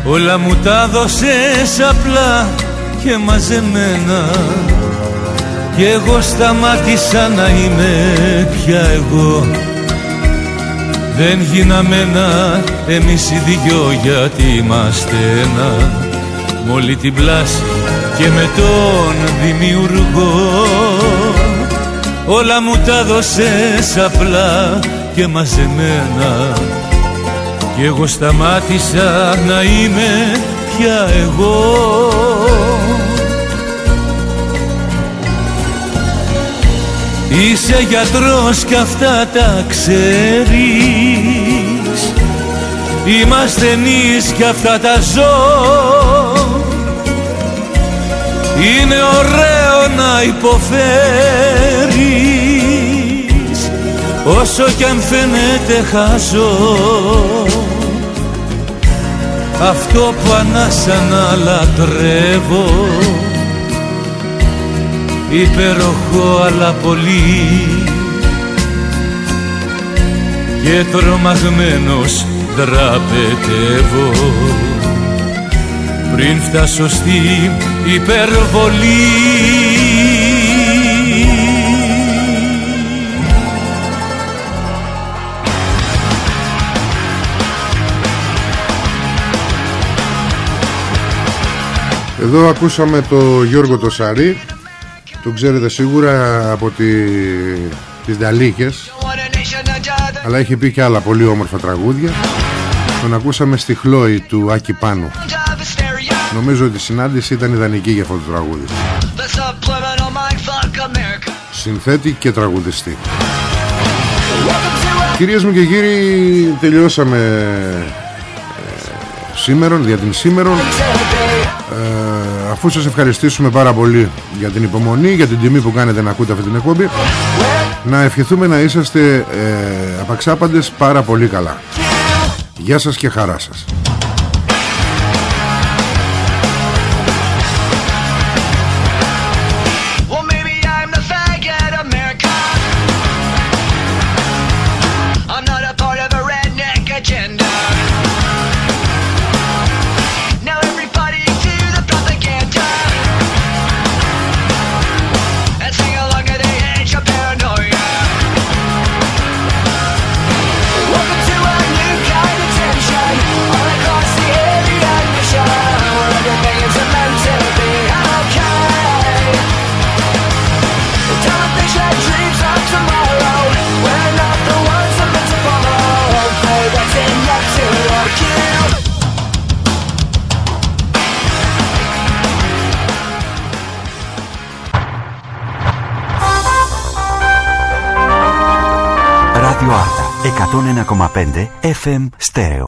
Όλα μου τα δώσες απλά και μαζεμένα. Κι εγώ σταμάτησα να είμαι πια εγώ. Δεν γίναμε ένα εμείς οι δυο γιατί είμαστε ένα. Μ' όλη την πλάση και με τον δημιουργό. Όλα μου τα δώσες απλά και μαζεμένα κι εγώ σταμάτησα να είμαι πια εγώ. Είσαι γιατρός κι αυτά τα ξέρεις. Είμαστε νης κι αυτά τα ζω. Είναι ωραίο να υποφέρεις Όσο κι αν φαίνεται χαζό αυτό που ανάσα να λατρεύω υπεροχό αλλά πολύ. Και τρομαγμένος δραπετεύω. Πριν φτάσω στην υπερβολή Εδώ ακούσαμε το Γιώργο το Σαρή Τον ξέρετε σίγουρα από τη... τις Νταλίκες Αλλά έχει πει και άλλα πολύ όμορφα τραγούδια. Τον ακούσαμε στη Χλόη του Άκη Πάνου. Νομίζω ότι η συνάντηση ήταν ιδανική για αυτό το τραγούδι. Συνθέτη και τραγουδιστή. Κυρίες μου και κύριοι τελειώσαμε ε, σήμερα, για την σήμερα αφού σας ευχαριστήσουμε πάρα πολύ για την υπομονή, για την τιμή που κάνετε να ακούτε αυτή την εκπομπή να ευχηθούμε να είσαστε ε, απαξάπαντες πάρα πολύ καλά. Γεια σας και χαρά σας. Ενακόμα πέντε FM Στέο.